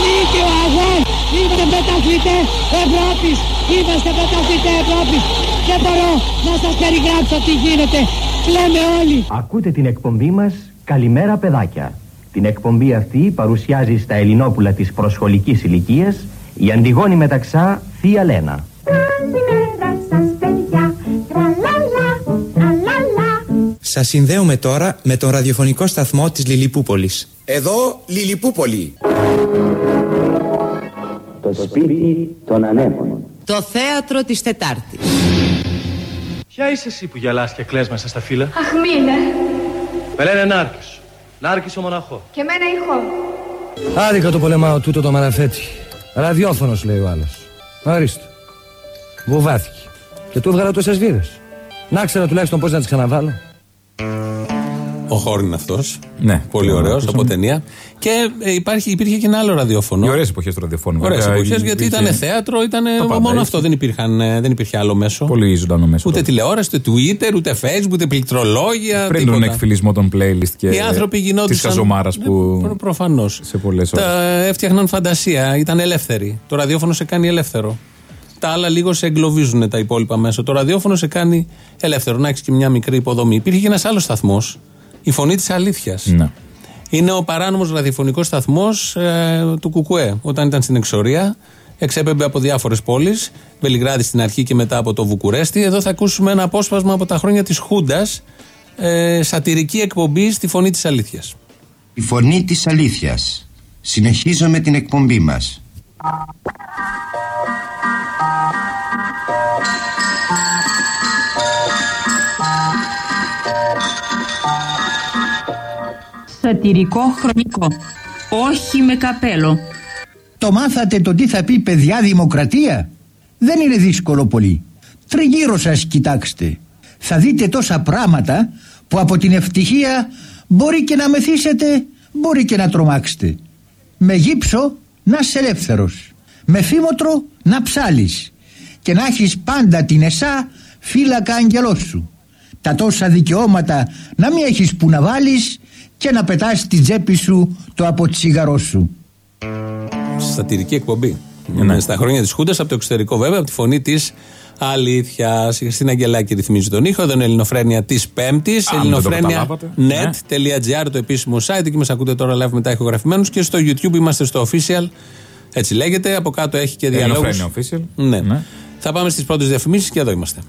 S18: Νίκη ο αγών. Είμαστε πρωταθλητές Ευρώπης. Είμαστε πρωταθλητές Ευρώπης. Δεν μπορώ να σας περιγράψω τι γίνεται. Λέμε όλοι.
S19: Ακούτε την εκπομπή μας Καλημέρα παιδάκια. Την εκπομπή αυτή παρουσιάζει στα Ελληνόπουλα της προσχολικής ηλικίας η Αντιγόνη Μεταξά Θεία Λένα.
S20: Σας συνδέουμε τώρα με τον ραδιοφωνικό σταθμό της Λιλιπούπολης.
S21: Εδώ Λιλιπούπολη.
S22: Το σπίτι των ανέμων.
S23: Το θέατρο της Τετάρτης.
S24: Ποια είσαι εσύ που γυαλάς και κλαις μέσα στα φύλλα;
S25: Αχ, μήνε.
S24: Με λένε Νάρκης. Νάρκης ο μοναχό.
S25: Και μένα ηχό.
S24: Άδικα το πολεμάω τούτο το μαραφέτη. Ραδιόφωνος λέει ο άλλος. Ορίστε. Βουβάθηκε. Και του έβγαλα τόσες βίδες. Να ξέρω τουλάχιστον πώς να τις ξαναβάλω.
S3: Ο Χόρν είναι αυτός. Ναι. Πολύ ωραίος από ταινία. Και ε, υπάρχει, υπήρχε και ένα άλλο ραδιόφωνο.
S4: Οι ωραίες εποχές του ραδιοφώνου.
S3: Ωραίες εποχές γιατί ήταν θέατρο, ήταν μόνο αυτό. Δεν, υπήρχαν, ε, δεν υπήρχε άλλο μέσο.
S4: Πολύ ζωντανό μέσο.
S3: Ούτε τηλεόραση, ούτε Twitter, ούτε Facebook, ούτε πληκτρολόγια.
S4: Πριν τον εκφυλισμό των playlist και
S3: Οι άνθρωποι γινόντουσαν.
S4: Της καζομάρα που.
S3: Ε, Προφανώς.
S4: Σε πολλές
S3: ώρες. Τα έφτιαχναν φαντασία, ήταν ελεύθεροι. Το ραδιόφωνο σε κάνει ελεύθερο. Τα άλλα λίγο σε εγκλωβίζουν τα υπόλοιπα μέσα. Το ραδιόφωνο σε κάνει ελεύθερο. Να έχεις και μια μικρή υποδομή. Υπήρχε και ένας άλλος σταθμός η φωνή της αλήθειας.
S4: Ναι.
S3: Είναι ο παράνομος ραδιοφωνικός σταθμός ε, του Κουκουέ. Όταν ήταν στην εξορία, εξέπεμπε από διάφορες πόλεις. Βελιγράδι στην αρχή και μετά από το Βουκουρέστι. Εδώ θα ακούσουμε ένα απόσπασμα από τα χρόνια της Χούντας. Ε, σατυρική εκπομπή στη φωνή της αλήθειας.
S26: Η φωνή της αλήθειας. Συνεχίζουμε την εκπομπή μας.
S12: Σατυρικό χρονικό. Όχι με καπέλο.
S27: Το μάθατε το τι θα πει παιδιά δημοκρατία; Δεν είναι δύσκολο πολύ. Τριγύρω σας κοιτάξτε. Θα δείτε τόσα πράγματα που από την ευτυχία μπορεί και να μεθύσετε, μπορεί και να τρομάξετε. Με γύψο να είσαι ελεύθερος. Με φήμοτρο να ψάλεις. Και να έχεις πάντα την εσά φύλακα αγγελό σου. Τα τόσα δικαιώματα να μην έχεις που να βάλεις και να πετάς στην τσέπη σου το από τσιγαρό σου.
S3: Σατυρική εκπομπή. Ναι. Στα χρόνια της Χούντας, από το εξωτερικό βέβαια, από τη φωνή της αλήθειας. Η Χριστίνα Αγγελάκη ρυθμίζει τον ήχο. Εδώ είναι Ελληνοφρένια της Πέμπτης. Ελληνοφρένια.net.gr το επίσημο site. Εκεί μας ακούτε τώρα live μετά ηχογραφημένους. Και στο YouTube είμαστε στο official. Έτσι λέγεται. Από κάτω έχει και διαλόγους.
S4: official.
S3: Ναι. ναι. Θα πάμε στις πρώτες διαφημίσεις και εδώ είμαστε.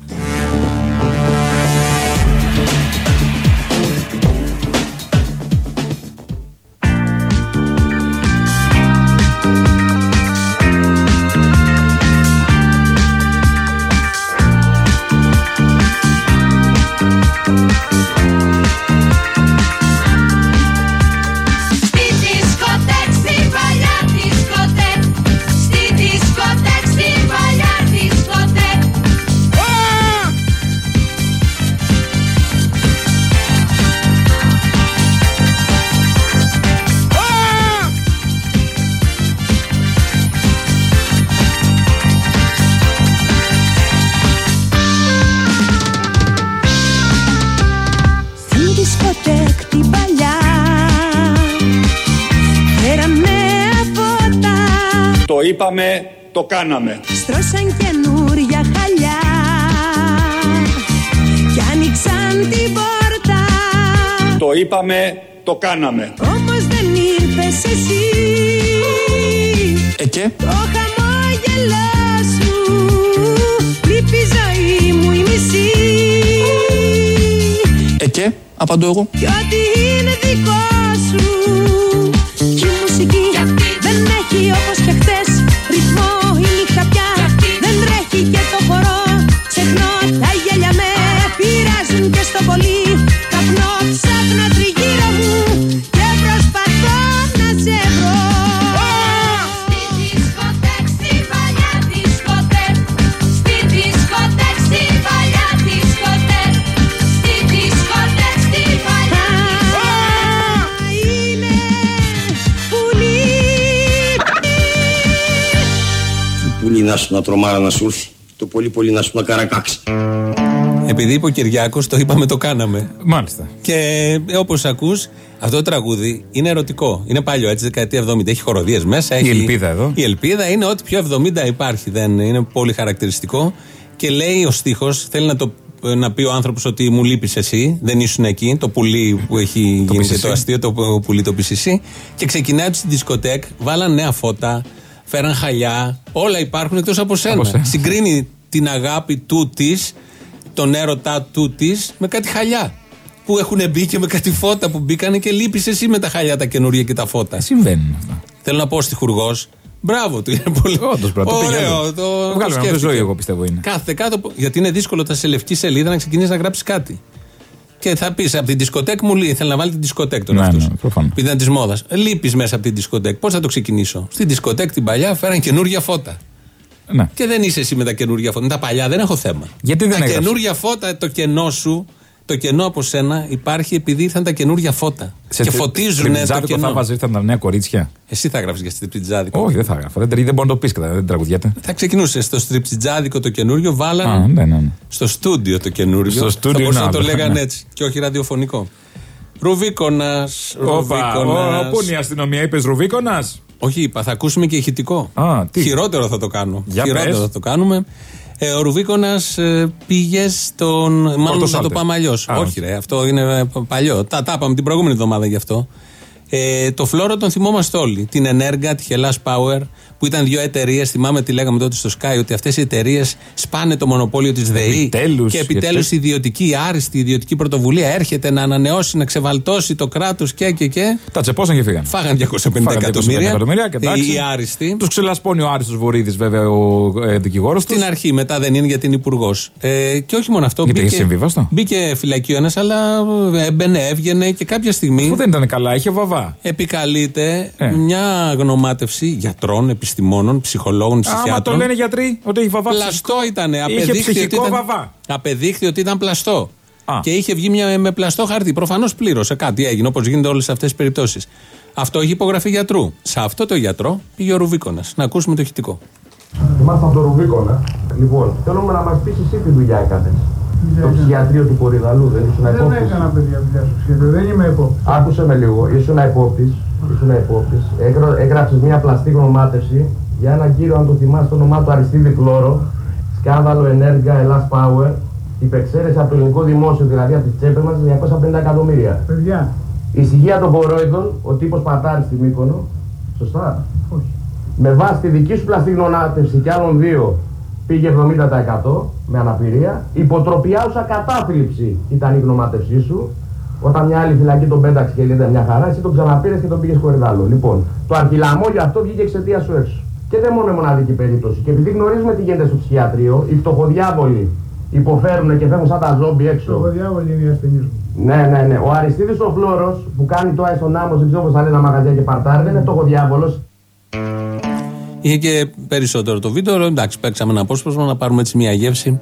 S11: Είπαμε, το κάναμε.
S28: Στρώσαν καινούρια χαλιά Κι άνοιξαν την πόρτα
S11: Το είπαμε, το κάναμε.
S28: Όμως δεν ήρθες εσύ
S4: Ε και;
S28: Το χαμόγελό σου Λείπει η ζωή μου η μισή
S4: Ε και; Απαντώ εγώ.
S28: Κι ό,τι είναι δικό
S29: να σου να τρομάρα να σου έρθει. Το πολύ πολύ να σου να καρακάξει.
S3: Επειδή είπε ο Κυριάκος, το είπαμε, το κάναμε.
S4: Μάλιστα.
S3: Και όπως ακούς, αυτό το τραγούδι είναι ερωτικό. Είναι παλιό, έτσι, δεκαετία 70. Έχει χοροδίες μέσα. Έχει...
S4: ελπίδα εδώ.
S3: Η ελπίδα είναι ότι πιο 70 υπάρχει. Δεν είναι πολύ χαρακτηριστικό. Και λέει ο στίχος, θέλει να, το, να πει ο άνθρωπος ότι μου λείπεις εσύ, δεν ήσουν εκεί. Το πουλί που έχει γίνει και
S4: PCC.
S3: το αστείο, το πουλί το PCC. Και ξεκινάει στην δισκοτέκ, βάλαν νέα φώτα, φέραν χαλιά. Όλα υπάρχουν εκτός από σένα.
S4: Από σένα.
S3: Συγκρίνει την αγάπη του της, τον έρωτά του της με κάτι χαλιά. Που έχουν μπει και με κάτι φώτα που μπήκανε και λείπει εσύ με τα χαλιά τα καινούρια και τα φώτα.
S4: Συμβαίνουν αυτά;
S3: Θέλω να πω στιχουργό. Μπράβο του, είναι πολύ
S4: Όντως, πρέπει να το πει
S3: ωραίο.
S4: αλλού.
S3: Το,
S4: Το
S3: το
S4: βγάλουμε από τη
S3: σκέφτηκε.
S4: ζωή, εγώ πιστεύω είναι.
S3: Κάθε κάτω, από- γιατί είναι δύσκολο τα σε λευκή σελίδα να ξεκινήσεις να γράψεις κάτι. Και θα πεις από την δισκοτέκ μου λέει, θέλει να βάλει την δισκοτέκ τον
S4: Ναι,
S3: αυτός.
S4: ναι, προφανώς.
S3: Επειδή ήταν τη μόδα. Λείπεις μέσα από την δισκοτέκ. Πώς θα το ξεκινήσω; Στην δισκοτέκ την παλιά φέραν καινούργια φώτα.
S4: Ναι.
S3: Και δεν είσαι εσύ με τα καινούργια φώτα. Με τα παλιά δεν έχω θέμα.
S4: Γιατί δεν
S3: τα
S4: έγραψες;
S3: καινούργια φώτα, το κενό σου, το κενό από σένα υπάρχει επειδή ήρθαν τα καινούργια φώτα. και φωτίζουν το
S4: το
S3: κενό.
S4: θα βάζεις, ήρθαν τα νέα κορίτσια.
S3: Εσύ θα γράψει για στριπτιτζάδικο.
S4: Όχι, δεν θα γράφω. Δεν, δεν μπορεί να το πεις κατά δεν τραγουδιέται.
S3: Θα ξεκινούσε στο στριπτιτζάδικο το καινούριο, βάλανε
S4: Α, ναι, ναι, ναι.
S3: στο στούντιο το καινούριο.
S4: Στο στούντιο
S3: θα μπορούσαν να
S4: είναι
S3: το
S4: άλλο,
S3: λέγανε
S4: ναι.
S3: έτσι και όχι ραδιοφωνικό. Ρουβίκονας.
S4: Όπα, ω, Πού είναι η αστυνομία, είπες Ρουβίκονας;
S3: Όχι, είπα, θα ακούσουμε και ηχητικό.
S4: Α, τι;
S3: Χειρότερο θα το κάνω.
S4: Για
S3: Χειρότερο
S4: πες.
S3: θα το κάνουμε. Ε, ο Ρουβίκονας πήγε στον. Μάλλον να το
S4: Πορτοσάλτε.
S3: πάμε αλλιώς.
S4: Α,
S3: Όχι,
S4: όχι.
S3: ρε, αυτό είναι ε, παλιό. Τα, τα είπαμε την προηγούμενη εβδομάδα γι' αυτό. Ε, το φλόρο τον θυμόμαστε όλοι. Την Ενέργα, τη Hellas Power, που ήταν δύο εταιρείες. Θυμάμαι τι λέγαμε τότε στο Sky, ότι αυτές οι εταιρείες σπάνε το μονοπόλιο της ΔΕΗ.
S4: Επιτέλους,
S3: και επιτέλους
S4: γιατί-
S3: η ιδιωτική, η άριστη ιδιωτική πρωτοβουλία έρχεται να ανανεώσει, να ξεβαλτώσει το κράτος και και και.
S4: Τα τσεπώσαν και φύγαν.
S3: Φάγαν 250
S4: Φάγαν 250
S3: εκατομμύρια.
S4: εκατομμύρια και εντάξει.
S3: Οι άριστοι.
S4: Τους ξελασπώνει ο Άριστο Βορύδης, βέβαια, ο ε, δικηγόρος του.
S3: Στην αρχή, μετά δεν είναι γιατί είναι υπουργός. Ε, και όχι μόνο αυτό.
S4: Γιατί έχει συμβίβαστο.
S3: Μπήκε φυλακή ο ένας, αλλά έμπαινε, έβγαινε και κάποια στιγμή
S4: Που δεν ήταν καλά, είχε βαβά.
S3: Επικαλείται
S4: Ε.
S3: μια γνωμάτευση γιατρών, επιστημόνων, ψυχολόγων,
S4: Άμα
S3: ψυχιάτρων.
S4: το λένε γιατροί ότι έχει βαβά.
S3: Πλαστό ήταν.
S4: Είχε
S3: Απεδείχθη ότι
S4: ψυχικό
S3: ήταν,
S4: βαβά.
S3: απεδείχθη ότι ήταν πλαστό.
S4: Α.
S3: Και είχε βγει μια, με πλαστό χαρτί. Προφανώς πλήρωσε κάτι, έγινε όπως γίνεται όλες αυτές τις περιπτώσεις. Αυτό έχει υπογραφή γιατρού. Σε αυτό το γιατρό πήγε ο Ρουβίκονας. Να ακούσουμε το ηχητικό.
S30: Είμαστε από το Ρουβίκονα. Λοιπόν, θέλουμε να μας πεις εσύ τι δουλειά έκανες. Στο ψυχιατρίο του Κορυδαλού, δεν ήσουν
S31: Δεν
S30: υπόπτη.
S31: έκανα παιδιά δουλειά στο σχέδιο, δεν είμαι υπόπτη.
S30: Άκουσε με λίγο, ήσουν υπόπτη. Ήσουν υπόπτης. Έγραψες μια πλαστή γνωμάτευση για έναν κύριο, αν το θυμάσαι, το όνομά του Αριστίδη Φλόρο. Σκάνδαλο Ενέργεια Ελλάς Power. Υπεξαίρεση από το ελληνικό δημόσιο, δηλαδή από τις τσέπες μας, 250 εκατομμύρια.
S31: Παιδιά,
S30: Ησυχία των πορόιδων, ο τύπος πατάρει στη Μύκονο. Σωστά.
S31: όχι.
S30: Με βάση τη δική σου πλαστή γνωμάτευση και άλλων δύο πήγε 70% με αναπηρία. Υποτροπιάουσα κατάθλιψη ήταν η γνωμάτευσή σου. Όταν μια άλλη φυλακή τον πέταξε και λέει μια χαρά, εσύ τον ξαναπήρες και τον πήγες κορυδάλο. Λοιπόν, το αρχιλαμό για αυτό βγήκε εξαιτίας σου έξω. Και δεν μόνο η μοναδική περίπτωση. Και επειδή γνωρίζουμε τι γίνεται στο ψυχιατρίο, οι φτωχοδιάβολοι υποφέρουν και φεύγουν σαν τα ζόμπι έξω.
S31: Το διάβολο είναι η ασθενή μου.
S30: Ναι, ναι, ναι. Ο Αριστίδης ο Φλόρο που κάνει το στον άμμο, δεν ξέρω πώς θα λέει ένα μαγαζιά και παρτάρι, δεν είναι φτωχοδιάβολος.
S3: Είχε και περισσότερο το βίντεο. Εντάξει, παίξαμε ένα απόσπασμα να πάρουμε έτσι μια γεύση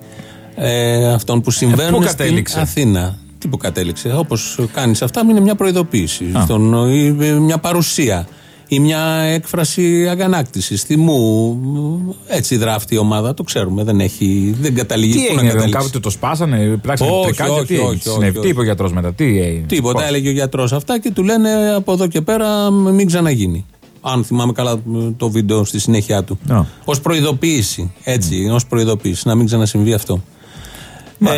S3: ε, αυτών που συμβαίνουν
S4: πού
S3: στην
S4: κατέληξε;
S3: Αθήνα. Τι που κατέληξε; Όπως κάνεις αυτά, είναι μια προειδοποίηση.
S4: Α.
S3: Στον, ή, ε, μια παρουσία. Ή μια έκφραση αγανάκτησης, θυμού. Έτσι δρά αυτή η ομάδα. Το ξέρουμε. Δεν, έχει, δεν καταλήγει.
S4: Τι
S3: Πού να
S4: έγινε, δηλαδή,
S3: καταλήξει.
S4: κάποτε το σπάσανε, πράξανε
S3: Όχι,
S4: τρικάκια,
S3: όχι,
S4: τι
S3: όχι,
S4: έγινε,
S3: όχι,
S4: συνέβη,
S3: όχι.
S4: τι είπε ο γιατρός μετά, τι έγινε.
S3: Τίποτα,
S4: πώς;
S3: έλεγε ο γιατρός αυτά και του λένε από εδώ και πέρα μην ξαναγίνει. Αν θυμάμαι καλά ε, το βίντεο στη συνέχεια του. Ω προειδοποίηση. Έτσι, ως προειδοποίηση. Να μην ξανασυμβεί αυτό.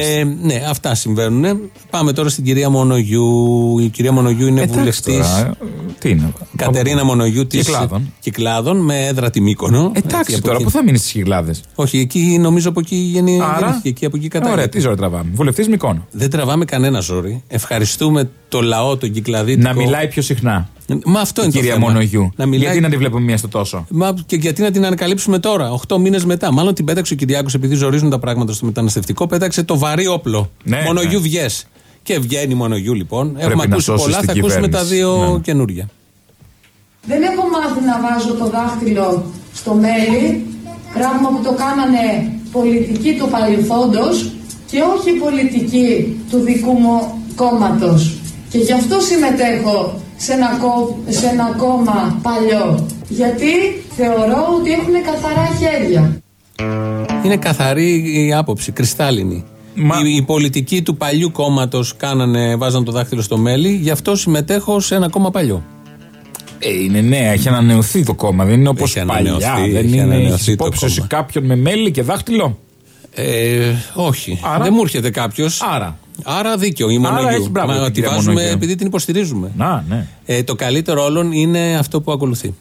S3: Ε, ναι, αυτά συμβαίνουν. Πάμε τώρα στην κυρία Μονογιού. Η κυρία Μονογιού είναι
S4: Εντάξει
S3: βουλευτής.
S4: τώρα, ε, Τι είναι;
S3: Κατερίνα Μονογιού της
S4: Κυκλάδων.
S3: Κυκλάδων με έδρα τη Μύκονο.
S4: Εντάξει
S3: Έτσι, από
S4: τώρα,
S3: εκεί.
S4: πού θα μείνεις στις χιλιάδε.
S3: Όχι, εκεί νομίζω από εκεί γεννη-
S4: Άρα;
S3: γεννήθηκε. Εκεί, από εκεί κατάγεται.
S4: Ωραία, τι ζωή τραβάμε. Βουλευτής Μικόνο.
S3: Δεν τραβάμε κανένα ζόρι. Ευχαριστούμε το λαό, τον κυκλαδίτικο.
S4: Να μιλάει πιο συχνά.
S3: Μα αυτό
S4: Η
S3: είναι το
S4: κυρία
S3: θέμα.
S4: Μονογιού.
S3: Να μιλάει...
S4: Γιατί να τη βλέπουμε μία στο τόσο;
S3: Μα και γιατί να την ανακαλύψουμε τώρα, 8 μήνες μετά. Μάλλον την πέταξε ο Κυριάκος επειδή ζορίζουν τα πράγματα στο μεταναστευτικό. Πέταξε το βαρύ όπλο.
S4: Ναι,
S3: Μονογιού βγες. Και βγαίνει Μονογιού λοιπόν. Έχουμε
S4: να
S3: ακούσει
S4: σώσεις
S3: πολλά,
S4: την
S3: θα ακούσουμε τα
S4: κυβέρνηση.
S3: δύο
S4: Ναι.
S3: καινούρια.
S32: Δεν έχω μάθει να βάζω το δάχτυλο στο μέλι, πράγμα που το κάνανε πολιτικοί του παρελθόντος και όχι πολιτικοί του δικού μου κόμματος. Και γι' αυτό συμμετέχω σε ένα, κο- σε ένα κόμμα παλιό. Γιατί θεωρώ ότι έχουν καθαρά χέρια.
S3: Είναι καθαρή η άποψη, κρυστάλλινη. Οι, οι πολιτικοί του παλιού κόμματος βάζαν το δάχτυλο στο μέλι, γι' αυτό συμμετέχω σε ένα κόμμα παλιό.
S4: Ε, είναι νέα, έχει ανανεωθεί το κόμμα. Δεν είναι όπως
S3: Έχει
S4: παλιά.
S3: ανανεωθεί,
S4: Δεν
S3: έχει
S4: είναι.
S3: ανανεωθεί
S4: Έχεις
S3: το
S4: υπόψη
S3: κόμμα.
S4: σου κάποιον με μέλι και δάχτυλο;
S3: Ε, όχι.
S4: Άρα;
S3: Δεν μου έρχεται κάποιος.
S4: Άρα.
S3: Άρα δίκιο. Η
S4: Άρα
S3: Μονογιού.
S4: έχει μπράβο
S3: Μα
S4: την
S3: τη
S4: κυρία
S3: βάζουμε
S4: Μονογιού.
S3: επειδή την υποστηρίζουμε.
S4: Να, ναι.
S3: Ε, το καλύτερο όλων είναι αυτό που ακολουθεί.